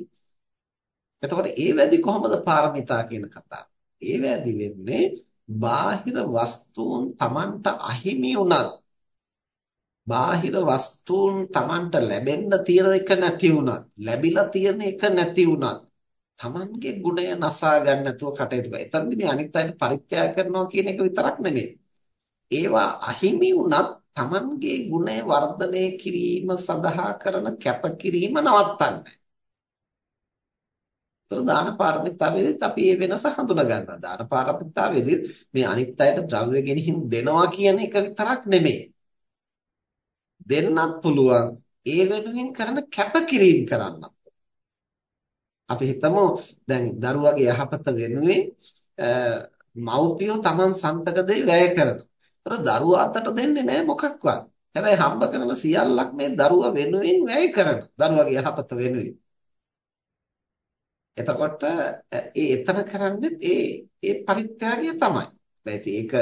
එතකොට ඒ වැඩි කොහොමද පාරමිතා කියන කතාව ඒ වැඩි වෙන්නේ බාහිර වස්තුන් Tamanට අහිමි වුණත් බාහිර වස්තුන් Tamanට ලැබෙන්න තියෙන එක නැති වුණත් ලැබිලා තියෙන එක නැති වුණත් Tamanගේ ගුණය නසා ගන්න නැතුව කටයුතු කරා. එතනදී මේ අනිත් අයට පරිත්‍යාග කරනවා කියන එක විතරක් නෙමෙයි. ඒවා අහිමි වුණත් Tamanගේ ගුණය වර්ධනය කිරීම සඳහා කරන කැපකිරීම නවත්තන්නේ. ඒතර දාන පාරමිතාවේදීත් අපි මේ වෙනස හඳුනා ගන්නවා. දාන පාරමිතාවේදීත් මේ අනිත් අයට ද්‍රව්‍ය ගෙනihin දෙනවා කියන එක විතරක් නෙමෙයි. දෙන්නත් පුළුවන් ඒ වෙනුවෙන් කරන කැපකිරීම කරන්නත්. අපි හිතමු දැන් දරුවගේ යහපත වෙනුවෙන් මව්පියෝ Taman සන්තක දෙයි වැය කරනවා. ඒතර දරුවා අතට දෙන්නේ නැහැ මොකක්වත්. හැබැයි හම්බ කරන සියල්ලක් මේ දරුවා වෙනුවෙන් වැය කරනවා. දරුවගේ යහපත වෙනුවෙන්. එතකොට ඒ එතන කරන්නේ ඒ ඒ පරිත්‍යාගය තමයි. ඉතින් ඒක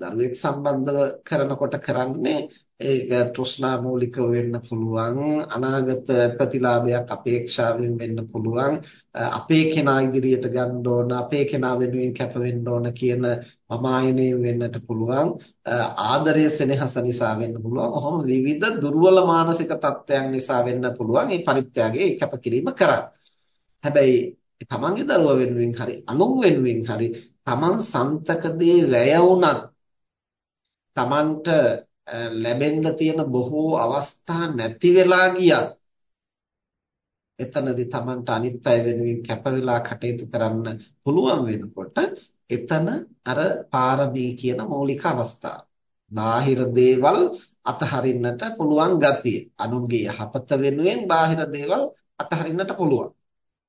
දරුවෙක් සම්බන්ධව කරනකොට කරන්නේ ඒක තෘෂ්ණා මූලිකව වෙන්න පුළුවන්. අනාගත ප්‍රතිලාභයක් අපේක්ෂාවෙන් වෙන්න පුළුවන්. අපේ කෙනා ඉදිරියට ගන්න ඕන අපේ කෙනා වෙනුවෙන් කැප වෙන්න ඕන කියන මමායනේ වෙන්නට පුළුවන්. ආදරය සෙනෙහස නිසා වෙන්න පුළුවන්. ඔහොම විවිධ දුර්වල මානසික තත්ත්වයන් නිසා වෙන්න පුළුවන් මේ පරිත්‍යාගයේ කැපකිරීම කරන්න. හැබැයි තමන්ගේ දරුවා වෙනුවෙන් හරි අනුන් වෙනුවෙන් හරි තමන් සන්තක දේ වැය වුණත් තමන්ට ලැබෙන්න තියෙන බොහෝ අවස්ථා නැති වෙලා ගියත් එතනදී තමන්ට අනිත් අය වෙනුවෙන් කැප වෙලා කටයුතු කරන්න පුළුවන් වෙනකොට එතන අර පාරමී කියන මৌলিক අවස්ථාව. බාහිර දේවල් අතහරින්නට පුළුවන් ගතිය. අනුන්ගේ යහපත වෙනුවෙන් බාහිර දේවල් අතහරින්නට පුළුවන්.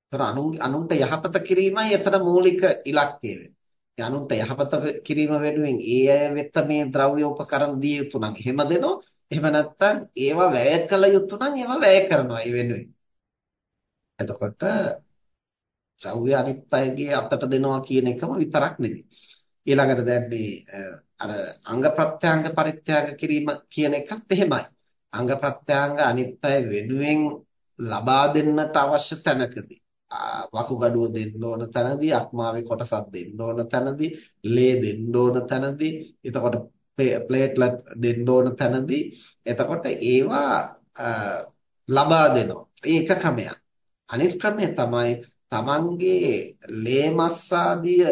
ඒතර අනුන්ට යහපත කිරීමයි එතන මූලික ඉලක්කය වෙන්නේ. අනුන්ට යහපත කිරීම වෙනුවෙන් ඒ අය වෙත මේ ද්‍රව්‍ය උපකරණ දිය යුතු නම් එහෙම දෙනවා. එහෙම නැත්නම් ඒවා වැය කළ යුතු නම් ඒවා වැය කරනවා ඒ වෙනුවෙන්. එතකොට ද්‍රව්‍ය අනිත් අයගේ අතට දෙනවා කියන එකම විතරක් නෙමෙයි. ඊළඟට දැන් මේ අර අංග ප්‍රත්‍යංග පරිත්‍යාග කිරීම කියන එකත් එහෙමයි. අංග ප්‍රත්‍යංග අනිත් අය වෙනුවෙන් ලබා දෙන්නට අවශ්‍ය තැනකදී වකුගඩුව දෙන්න ඕන තැනදී අක්මාවේ කොටසක් දෙන්න ඕන තැනදී ලේ දෙන්න ඕන තැනදී එතකොට ප්ලේට්ලට් දෙන්න ඕන තැනදී එතකොට ඒවා ලබා දෙනවා. ඒක ක්‍රමයක්. අනිත් ක්‍රමය තමයි තමන්ගේ ලේ මස් ආදිය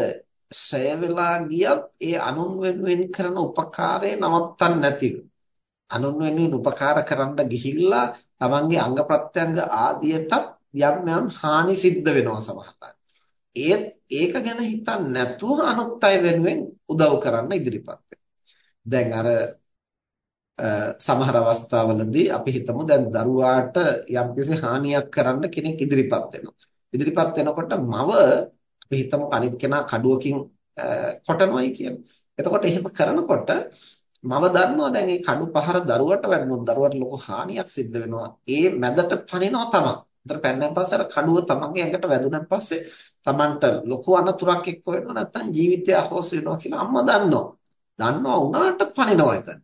ෂය වෙලා ගියත් ඒ අනුන් වෙනුවෙන් කරන උපකාරය නවත්තන්න නැතිව. අනුන් වෙනුවෙන් උපකාර කරන්න ගිහිල්ලා තමන්ගේ අංග ප්‍රත්‍යංග ආදියටත් යම් යම් හානි සිද්ධ වෙනවා සමහරවිට. ඒත් ඒක ගැන හිතන්නේ නැතුව අනුත් අය වෙනුවෙන් උදව් කරන්න ඉදිරිපත් දැන් අර සමහර අවස්ථාවලදී අපි හිතමු දැන් දරුවාට යම්කිසි හානියක් කරන්න කෙනෙක් ඉදිරිපත් වෙනවා. ඉදිරිපත් වෙනකොට මව අපි හිතමු අනිත් කෙනා කඩුවකින් කොටනවායි කියන්නේ. එතකොට එහෙම කරනකොට මම දන්නවා දැන් මේ කඩු පහර දරුවට වැටුනොත් දරුවට ලොකු හානියක් සිද්ධ වෙනවා. ඒ මැදට පනිනවා තමයි. ඒතර පැන්නන් පස්සේ අර කඩුව තමන්ගේ ඇඟට වැදුනන් පස්සේ තමන්ට ලොකු අනතුරක් එක්ක වෙනවා නැත්නම් ජීවිතය අහෝසි වෙනවා කියලා අම්මා දන්නවා. දන්නවා වුණාට පනිනවා එතන.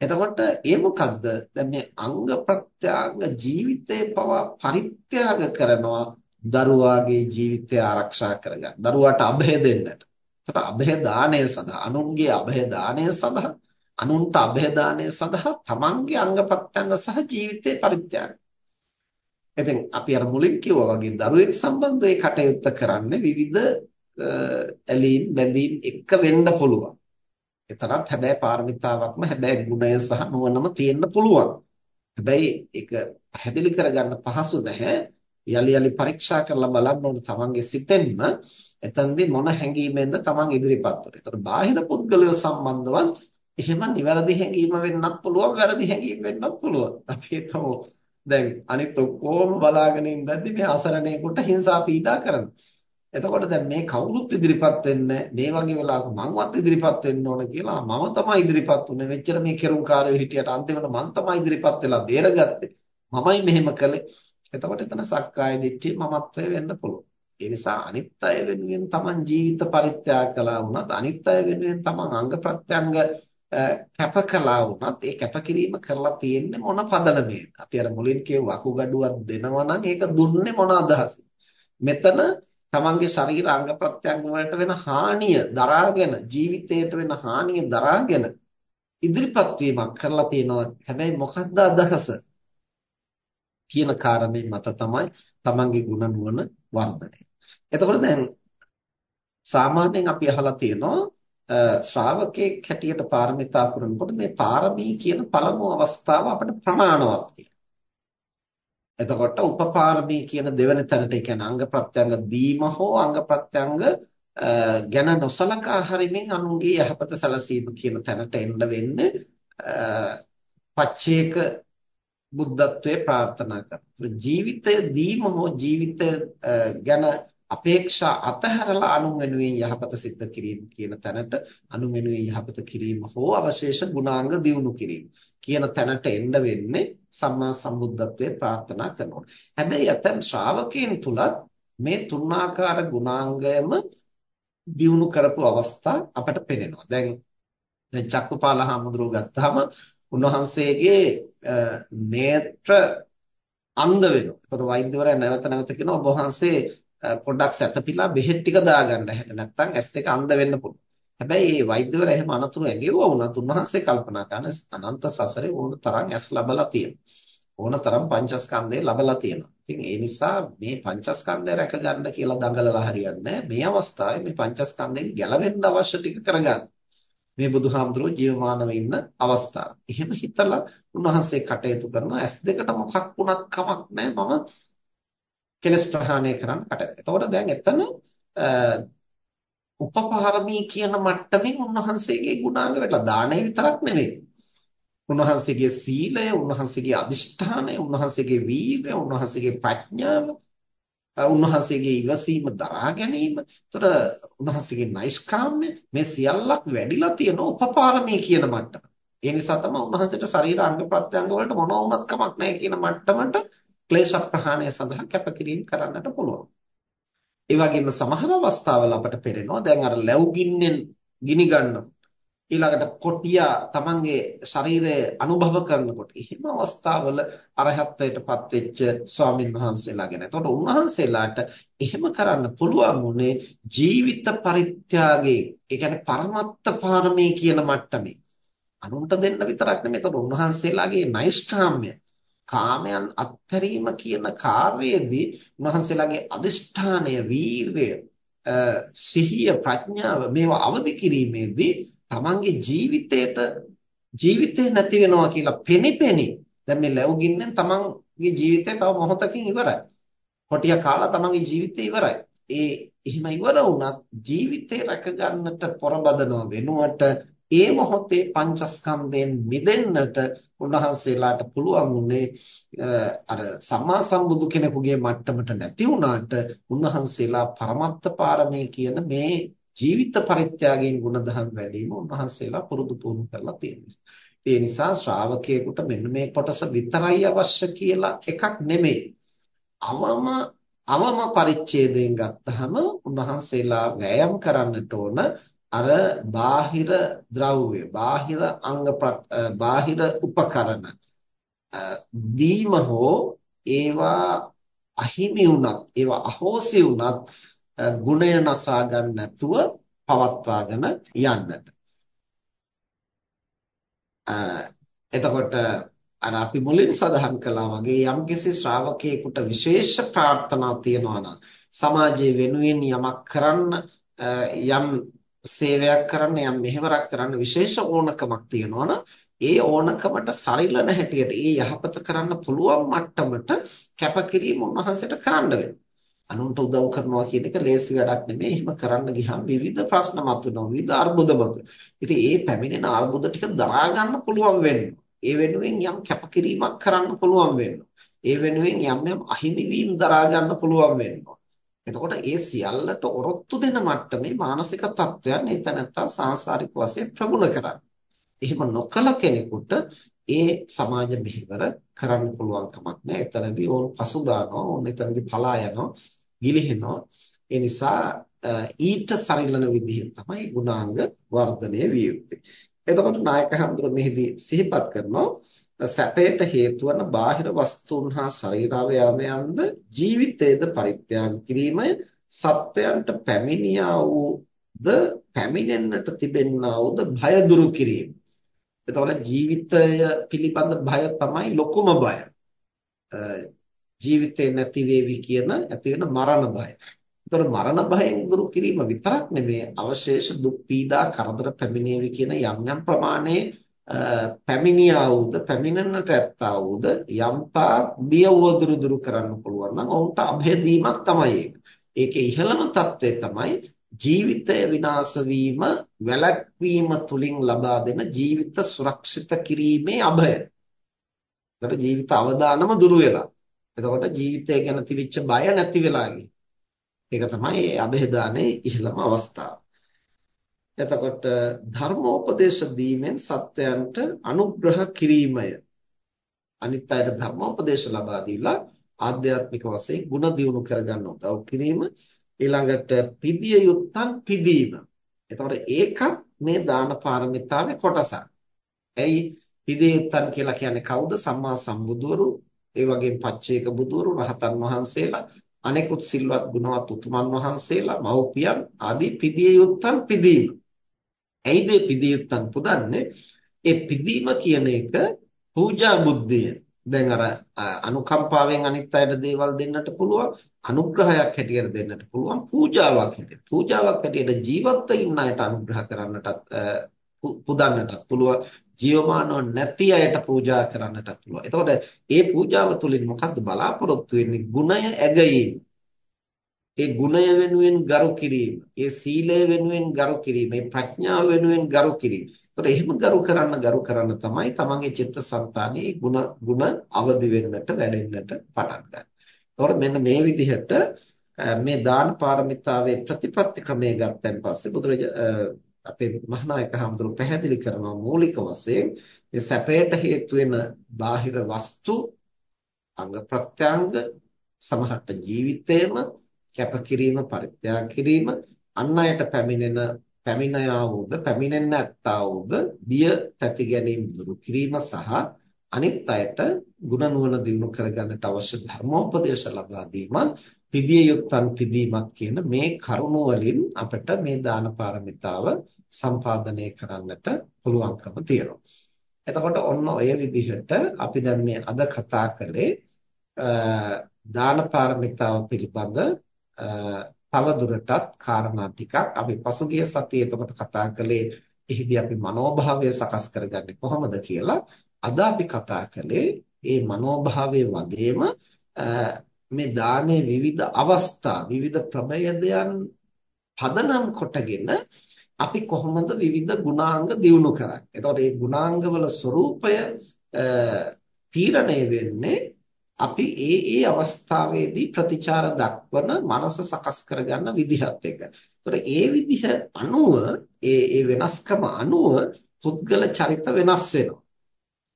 එතකොට ඒ මොකද්ද? දැන් මේ අංග ප්‍රත්‍යාංග ජීවිතේ පවා පරිත්‍යාග කරනවා දරුවාගේ ජීවිතය ආරක්ෂා කරගන්න. දරුවාට අභය දෙන්නට. එතකොට අභය දාණය සඳහා අනුන්ගේ අභය දාණය සඳහා අනුන්ට අභය දාණය සඳහා තමන්ගේ අංග ප්‍රත්‍යංග සහ ජීවිතේ පරිත්‍යාග ඉතින් අපි අර මුලින් කිව්වා වගේ දරුවෙක් සම්බන්ධව ඒ කටයුත්ත කරන්නේ විවිධ ඇලීම් බැඳීම් එක්ක වෙන්න පුළුවන්. එතරම් හැබැයි පාරමිතාවක්ම හැබැයි ගුණය සහ නුවණම තියෙන්න පුළුවන්. හැබැයි ඒක පැහැදිලි කරගන්න පහසු නැහැ. යලි යලි පරීක්ෂා කරලා බලන්න ඕනේ තමන්ගේ සිතෙන්ම එතනදී මොන හැඟීමෙන්ද තමන් ඉදිරිපත් වෙන්නේ. ඒතර බාහිර පුද්ගලයෝ සම්බන්ධවත් එහෙම නිවැරදි හැඟීම වෙන්නත් පුළුවන්, වැරදි හැඟීම වෙන්නත් පුළුවන්. අපි හිතමු දැන් අනිත් ඔක්කොම බලාගෙන ඉඳද්දි මේ අසරණේකට හිංසා පීඩා කරනවා. එතකොට දැන් මේ කවුරුත් ඉදිරිපත් වෙන්නේ මේ වගේ වෙලාවක මංවත් ඉදිරිපත් වෙන්න ඕන කියලා මම තමයි ඉදිරිපත් උනේ. මෙච්චර මේ කෙරුම්කාරයෝ හිටියට අන්තිමට මං තමයි ඉදිරිපත් වෙලා බේරගත්තේ. මමයි මෙහෙම කළේ. එතකොට එතන සක්කාය දිට්ඨිය මමත්වය වෙන්න පුළුවන්. ඒ නිසා අනිත් අය වෙනුවෙන් Taman ජීවිත පරිත්‍යාග කළා වුණත් අනිත් අය වෙනුවෙන් Taman අංග ප්‍රත්‍යංග කැප කළා වුණත් ඒ කැපකිරීම කරලා තියෙන්නේ මොන පදනමේද? අපි අර මුලින් කියව වකුගඩුවක් දෙනවා නම් ඒක දුන්නේ මොන අදහසින්? මෙතන තමන්ගේ ශරීර අංග ප්‍රත්‍යංග වලට වෙන හානිය දරාගෙන ජීවිතයට වෙන හානිය දරාගෙන ඉදිරිපත් වීමක් කරලා තියෙනවා. හැබැයි මොකක්ද අදහස? කියන කාරණේ මත තමයි තමන්ගේ ගුණ නුවණ වර්ධනය. එතකොට දැන් සාමාන්‍යයෙන් අපි අහලා තියෙනවා ශ්‍රාවකෙක් හැටියට පාරමිතා පුරනකොට මේ පාරමී කියන පළමු අවස්ථාව අපිට ප්‍රමාණවත් කියලා. එතකොට උපපාරමී කියන දෙවෙනි තැනට ඒ කියන්නේ අංග ප්‍රත්‍යංග දීම හෝ අංග ප්‍රත්‍යංග ගැන නොසලකා හරිමින් අනුන්ගේ යහපත සැලසීම කියන තැනට එන්න වෙන්නේ පච්චේක බුද්ධත්වයේ ප්‍රාර්ථනා කරනවා. ජීවිතය දීම හෝ ජීවිතය ගැන අපේක්ෂා අතහැරලා අනුන් වෙනුවෙන් යහපත සිද්ධ කිරීම කියන තැනට අනුන් වෙනුවෙන් යහපත කිරීම හෝ අවශේෂ ගුණාංග දියුණු කිරීම කියන තැනට එන්න වෙන්නේ සම්මා සම්බුද්ධත්වයේ ප්‍රාර්ථනා කරනවා. හැබැයි ඇතැම් ශ්‍රාවකයන් තුලත් මේ තුන්ආකාර ගුණාංගයම දියුණු කරපු අවස්ථා අපට පේනවා. දැන් දැන් චක්කුපාල හාමුදුරුව ගත්තාම උන්වහන්සේගේ නේත්‍ර අන්ධ වෙනවා. ඒතකොට වෛද්‍යවරයා නැවත නැවත කියනවා ඔබ වහන්සේ පොඩ්ඩක් සැතපීලා බෙහෙත් ටික දාගන්න හැට නැත්නම් ඇස් දෙක අන්ධ වෙන්න පුළුවන්. හැබැයි මේ වෛද්‍යවරයා එහෙම අනතුරු ඇගෙවුවා වුණත් උන්වහන්සේ කල්පනා කරන අනන්ත සසරේ ඕන තරම් ඇස් ලැබලා තියෙනවා. ඕන තරම් පංචස්කන්ධය ලැබලා තියෙනවා. ඉතින් ඒ නිසා මේ පංචස්කන්ධය රැක ගන්න කියලා දඟලලා හරියන්නේ මේ අවස්ථාවේ මේ පංචස්කන්ධයෙන් ගැලවෙන්න අවශ්‍ය ටික කරගන්න. මේ බුදුහාමුදුරුවෝ ජීවමානව ඉන්න අවස්ථාව. එහෙම හිතලා උන්වහන්සේ කටයුතු කරනවා. ඇස් දෙකට මොකක් වුණත් කමක් නැහැ. මම කෙලස් ප්‍රහාණය කරන්න කටයුතු. එතකොට දැන් එතන උපපාරමී කියන මට්ටමින් උන්වහන්සේගේ ගුණාංග වැටලා දාණය විතරක් නෙවෙයි. උන්වහන්සේගේ සීලය, උන්වහන්සේගේ අදිෂ්ඨානය, උන්වහන්සේගේ වීරය, උන්වහන්සේගේ ප්‍රඥාව, උන්වහන්සේගේ ඉවසීම දරා ගැනීම, උතර උන්වහන්සේගේ නෛෂ්කාම්‍ය මේ සියල්ලක් වැඩිලා තියෙන උපපාරමී කියන මට්ටම. ඒ නිසා තමයි උන්වහන්සේට ශරීර අංග ප්‍රත්‍යංග වලට මොන වුණත් කමක් නැහැ කියන මට්ටමට ක්ලේශ ප්‍රහාණය සඳහා කැපකිරීම කරන්නට පුළුවන්. ඒ වගේම සමහර අවස්ථාවල අපට පේනවා දැන් අර ලැබුගින්නෙන් ගිනි ගන්නවා ඊළඟට කොටියා තමන්ගේ ශරීරය අනුභව කරනකොට එහෙම අවස්ථාවල අරහත්ත්වයටපත් වෙච්ච ස්වාමින් වහන්සේලා ගැන. එතකොට උන්වහන්සේලාට එහෙම කරන්න පුළුවන් උනේ ජීවිත පරිත්‍යාගයේ, ඒ කියන්නේ පරමත්ත පාරමී කියන මට්ටමේ. අනුන්ට දෙන්න විතරක් නෙමෙයි. එතකොට උන්වහන්සේලාගේ නෛෂ්ඨාම්‍ය කාමයන් අත්හැරීම කියන කාර්යයේදී උන්වහන්සේලාගේ අදිෂ්ඨානය, වීර්යය, සිහිය, ප්‍රඥාව මේවා අවදි කිරීමේදී තමන්ගේ ජීවිතයට ජීවිතේ නැති වෙනවා කියලා පෙනිපෙනි දැන් මේ ලැබුගින්නෙන් තමන්ගේ ජීවිතේ තව මොහොතකින් ඉවරයි. කොටිය කාලා තමන්ගේ ජීවිතේ ඉවරයි. ඒ එහෙම ඉවර වුණත් ජීවිතේ රැක ගන්නට පොරබදනව වෙනුවට ඒ මොහොතේ පංචස්කන්ධයෙන් මිදෙන්නට උන්වහන්සේලාට පුළුවන් උනේ අර සම්මා සම්බුදු කෙනෙකුගේ මට්ටමට නැති වුණාට උන්වහන්සේලා පරමත්ත පාරමී කියන මේ ජීවිත පරිත්‍යාගයෙන් ගුණධම් වැඩිම උන්වහන්සේලා පුරුදු පුහුණු කරලා තියෙනවා. ඒ නිසා ශ්‍රාවකයෙකුට මෙන්න මේ කොටස විතරයි අවශ්‍ය කියලා එකක් නෙමෙයි. අවම අවම පරිච්ඡේදයෙන් ගත්තහම උන්වහන්සේලා වෑයම් කරන්නට ඕන අර බාහිර ද්‍රව්‍ය, බාහිර අංග බාහිර උපකරණ දීම හෝ ඒවා අහිමි වුණත් ඒවා අහෝසි වුණත් ගුණය නසා ගන්න නැතුව පවත්වාගෙන යන්නට. එතකොට අර අපි මුලින් සඳහන් කළා වගේ යම්කිසි ශ්‍රාවකයෙකුට විශේෂ ප්‍රාර්ථනා තියනවා නම් සමාජයේ වෙනුවෙන් යමක් කරන්න යම් සේවයක් කරන්න යම් මෙහෙවරක් කරන්න විශේෂ ඕනකමක් තියනවා නම් ඒ ඕනකමට සරිලන හැටියට ඒ යහපත කරන්න පුළුවන් මට්ටමට කැපකිරීම උන්වහන්සේට කරන්න වෙනවා. අනුන්ට උදව් කරනවා කියන එක ලේසි වැඩක් නෙමෙයි. එහෙම කරන්න ගියහම විවිධ ප්‍රශ්න මතුවෙනවා. විවිධ අර්බුද මතුවෙනවා. ඉතින් ඒ පැමිණෙන අර්බුද ටික දරා ගන්න පුළුවන් වෙනවා. ඒ වෙනුවෙන් යම් කැපකිරීමක් කරන්න පුළුවන් වෙනවා. ඒ වෙනුවෙන් යම් යම් අහිමි වීම දරා ගන්න පුළුවන් වෙනවා. එතකොට ඒ සියල්ලට ඔරොත්තු දෙන මට්ටමේ මානසික තත්ත්වයන් ඒතනත්තා සාංශාරික වශයෙන් ප්‍රගුණ කරන්නේ. එහෙම නොකල කෙනෙකුට ඒ සමාජ මෙහෙවර කරන්න පුළුවන් කමක් නැහැ. එතනදී ඕන් පසු දානවා, ඕන් එතනදී පලා යනවා. ගිලිහෙනවා. ඒ නිසා ඊට සරිලන විදිහෙන් තමයි ගුණාංග වර්ධනය විය යුත්තේ. එතකොට නායක හඳුර මෙහිදී සිහිපත් කරනවා සැපයට හේතු වන බාහිර වස්තුන් හා ශරීරාවයවයන්ද ජීවිතයේද පරිත්‍යාග කිරීමය සත්වයන්ට පැමිණියා වූද පැමිණෙන්නට තිබෙන්නා වූද භය දුරු කිරීම. එතකොට ජීවිතය පිළිබඳ භය තමයි ලොකුම භය. ජීවිතේ නැති වේවි කියන ඇති වෙන මරණ බය. ඒතර මරණ බයෙන් දුරු කිරීම විතරක් නෙමෙයි අවශේෂ දුක් පීඩා කරදර පැමිණේවි කියන යම් යම් ප්‍රමාණයේ පැමිණියා වූද පැමිණෙන්නට ඇත්තා වූද යම්තා බිය වෝදුරු දුරු කරන්න පුළුවන් නම් ඔවුන්ට અભේදීමක් තමයි ඒක. ඒකේ ඉහළම தත්ත්වය තමයි ජීවිතය විනාශ වීම වැළැක්වීම තුලින් ලබා දෙන ජීවිත සුරක්ෂිත කිරීමේ අභය. ඒතර ජීවිත අවදානම දුරු වෙලා. එතකොට ජීවිතය ගැන තිබිච්ච බය නැති වෙලා ඒක තමයි මේ અભේදානයේ ඉහළම අවස්ථාව. එතකොට ධර්මෝපදේශ දීමෙන් සත්‍යයන්ට අනුග්‍රහ කිරීමය. අනිත් අයට ධර්මෝපදේශ ලබා දීලා ආධ්‍යාත්මික වශයෙන් ಗುಣ දියුණු කරගන්න උදව් කිරීම ඊළඟට පිදිය යුත්තන් පිදීම. එතකොට ඒකත් මේ දාන පාරමිතාවේ කොටසක්. ඇයි පිදිය යුත්තන් කියලා කියන්නේ කවුද? සම්මා සම්බුදුවරු, ඒ වගේම පච්චේක බුදුවරු, රහතන් වහන්සේලා, අනෙකුත් සිල්වත් ගුණවත් උතුමන් වහන්සේලා, මව්පියන් ආදී පිදිය යුත්තන් පිදීම. ඇයිද පිදිය යුත්තන් පුදන්නේ? ඒ පිදීම කියන එක පූජා බුද්ධිය. දැන් අර අනුකම්පාවෙන් අනිත් අයට දේවල් දෙන්නට පුළුවන් අනුග්‍රහයක් හැටියට දෙන්නට පුළුවන් පූජාවක් හැටියට. පූජාවක් හැටියට ජීවත්ව ඉන්න අයට අනුග්‍රහ කරන්නටත් පුදන්නටත් පුළුවන්. ජීවමානව නැති අයට පූජා කරන්නටත් පුළුවන්. එතකොට මේ පූජාව තුළින් මොකද්ද බලාපොරොත්තු වෙන්නේ? ගුණය ඇගීම ඒ ගුණය වෙනුවෙන් ගරු කිරීම ඒ සීලය වෙනුවෙන් ගරු කිරීම ඒ ප්‍රඥාව වෙනුවෙන් ගරු කිරීම ඒතකොට එහෙම ගරු කරන්න ගරු කරන්න තමයි තමන්ගේ චිත්තසංතානයේ ಗುಣ ಗುಣ අවදි වෙන්නට වැඩෙන්නට පටන් ගන්න. ඒතකොට මෙන්න මේ විදිහට මේ දාන පාරමිතාවේ ප්‍රතිපත්ති ක්‍රමය ගත්තන් පස්සේ බුදුරජ අපේ මහානායක හඳුරු පැහැදිලි කරනවා මූලික වශයෙන් මේ සැපයට හේතු වෙන බාහිර වස්තු අංග ප්‍රත්‍යංග සමහරට ජීවිතේම කැපකිරීම පරිත්‍යාග කිරීම අන් අයට පැමිණෙන පැමිණයා වූද පැමිණෙන්න ඇත්තා වූද බිය තැති ගැනීම දුරු කිරීම සහ අනිත් අයට ගුණ නුවණ දිනු කරගන්නට අවශ්‍ය ධර්මෝපදේශ ලබා දීමත් පිදිය යුත්තන් පිදීමත් කියන මේ කරුණ වලින් අපිට මේ දාන පාරමිතාව සම්පාදනය කරන්නට පුළුවන්කම තියෙනවා. එතකොට ඔන්න ඔය විදිහට අපි දැන් මේ අද කතා කළේ දාන පාරමිතාව පිළිබඳ තව දුරටත් කාරණා ටිකක් අපි පසුගිය සතියේ එතකොට කතා කළේ එහිදී අපි මනෝභාවය සකස් කරගන්නේ කොහොමද කියලා අද අපි කතා කළේ මේ මනෝභාවය වගේම මේ දානයේ විවිධ අවස්ථා විවිධ ප්‍රභේදයන් පදනම් කොටගෙන අපි කොහොමද විවිධ ගුණාංග දියුණු කරන්නේ. එතකොට මේ ගුණාංගවල ස්වરૂපය තීරණය වෙන්නේ අපි ඒ ඒ අවස්ථාවේදී ප්‍රතිචාර දක්වන මනස සකස් කරගන්න විදිහත් එක්ක. ඒතර ඒ විදිහ අනුව ඒ ඒ වෙනස්කම අනුව පුද්ගල චරිත වෙනස් වෙනවා.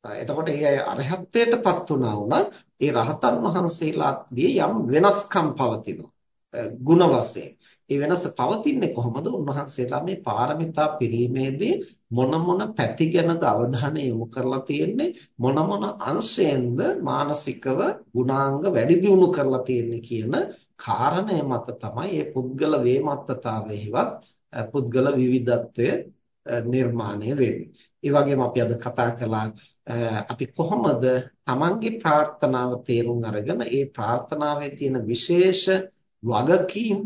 එතකොට ඒ අය අරහත්ත්වයටපත් වුණා වුණත් ඒ රහතන් වහන්සේලාගේ යම් වෙනස්කම් පවතිනවා. ಗುಣ වශයෙන්. ඒ වෙනස පවතින්නේ කොහොමද? උන්වහන්සේලා මේ පාරමිතා පිරීමේදී මොන මොන පැති ගැනද අවධානය යොමු කරලා තියෙන්නේ? මොන මොන අංශයෙන්ද මානසිකව ගුණාංග වැඩි දියුණු කරලා තියෙන්නේ කියන කාරණය මත තමයි මේ පුද්ගල වේමත්තතාවයේවත් පුද්ගල විවිධත්වය නිර්මාණය වෙන්නේ. ඒ වගේම අපි අද කතා කළා අපි කොහොමද Tamange ප්‍රාර්ථනාව තේරුම් අරගෙන ඒ ප්‍රාර්ථනාවේ තියෙන විශේෂ වගකීම්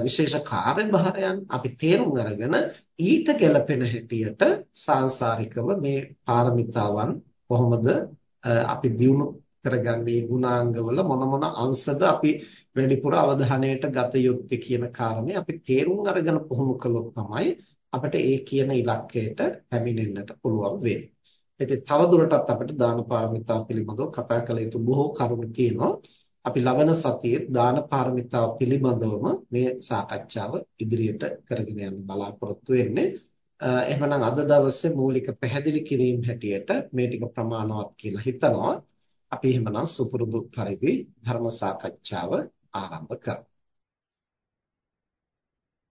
විශේෂ කාර්යභාරයන් අපි තේරුම් අරගෙන ඊට ගැළපෙන හැටියට සාංශාරිකව මේ පාරමිතාවන් කොහොමද අපි දියුණු කරගන්නේ ගුණාංගවල මොන මොන අංශද අපි වැඩිපුර අවධානයට ගත යුත්තේ කියන කාරණේ අපි තේරුම් අරගෙන පුහුණු කළොත් තමයි අපිට ඒ කියන ඉලක්කයට පැමිණෙන්නට පුළුවන් වෙන්නේ. ඉතින් තවදුරටත් අපිට දාන පාරමිතාව පිළිබඳව කතා කළ යුතු බොහෝ කරුණු තියෙනවා. අපි ලබන සතියේ දාන පාරමිතාව පිළිබඳවම මේ සාකච්ඡාව ඉදිරියට කරගෙන යන්න බලාපොරොත්තු වෙන්නේ. එහෙමනම් අද දවසේ මූලික පැහැදිලි කිරීම හැටියට මේ ටික ප්‍රමාණවත් කියලා හිතනවා. අපි එහෙමනම් සුපුරුදු පරිදි ධර්ම සාකච්ඡාව ආරම්භ කරමු.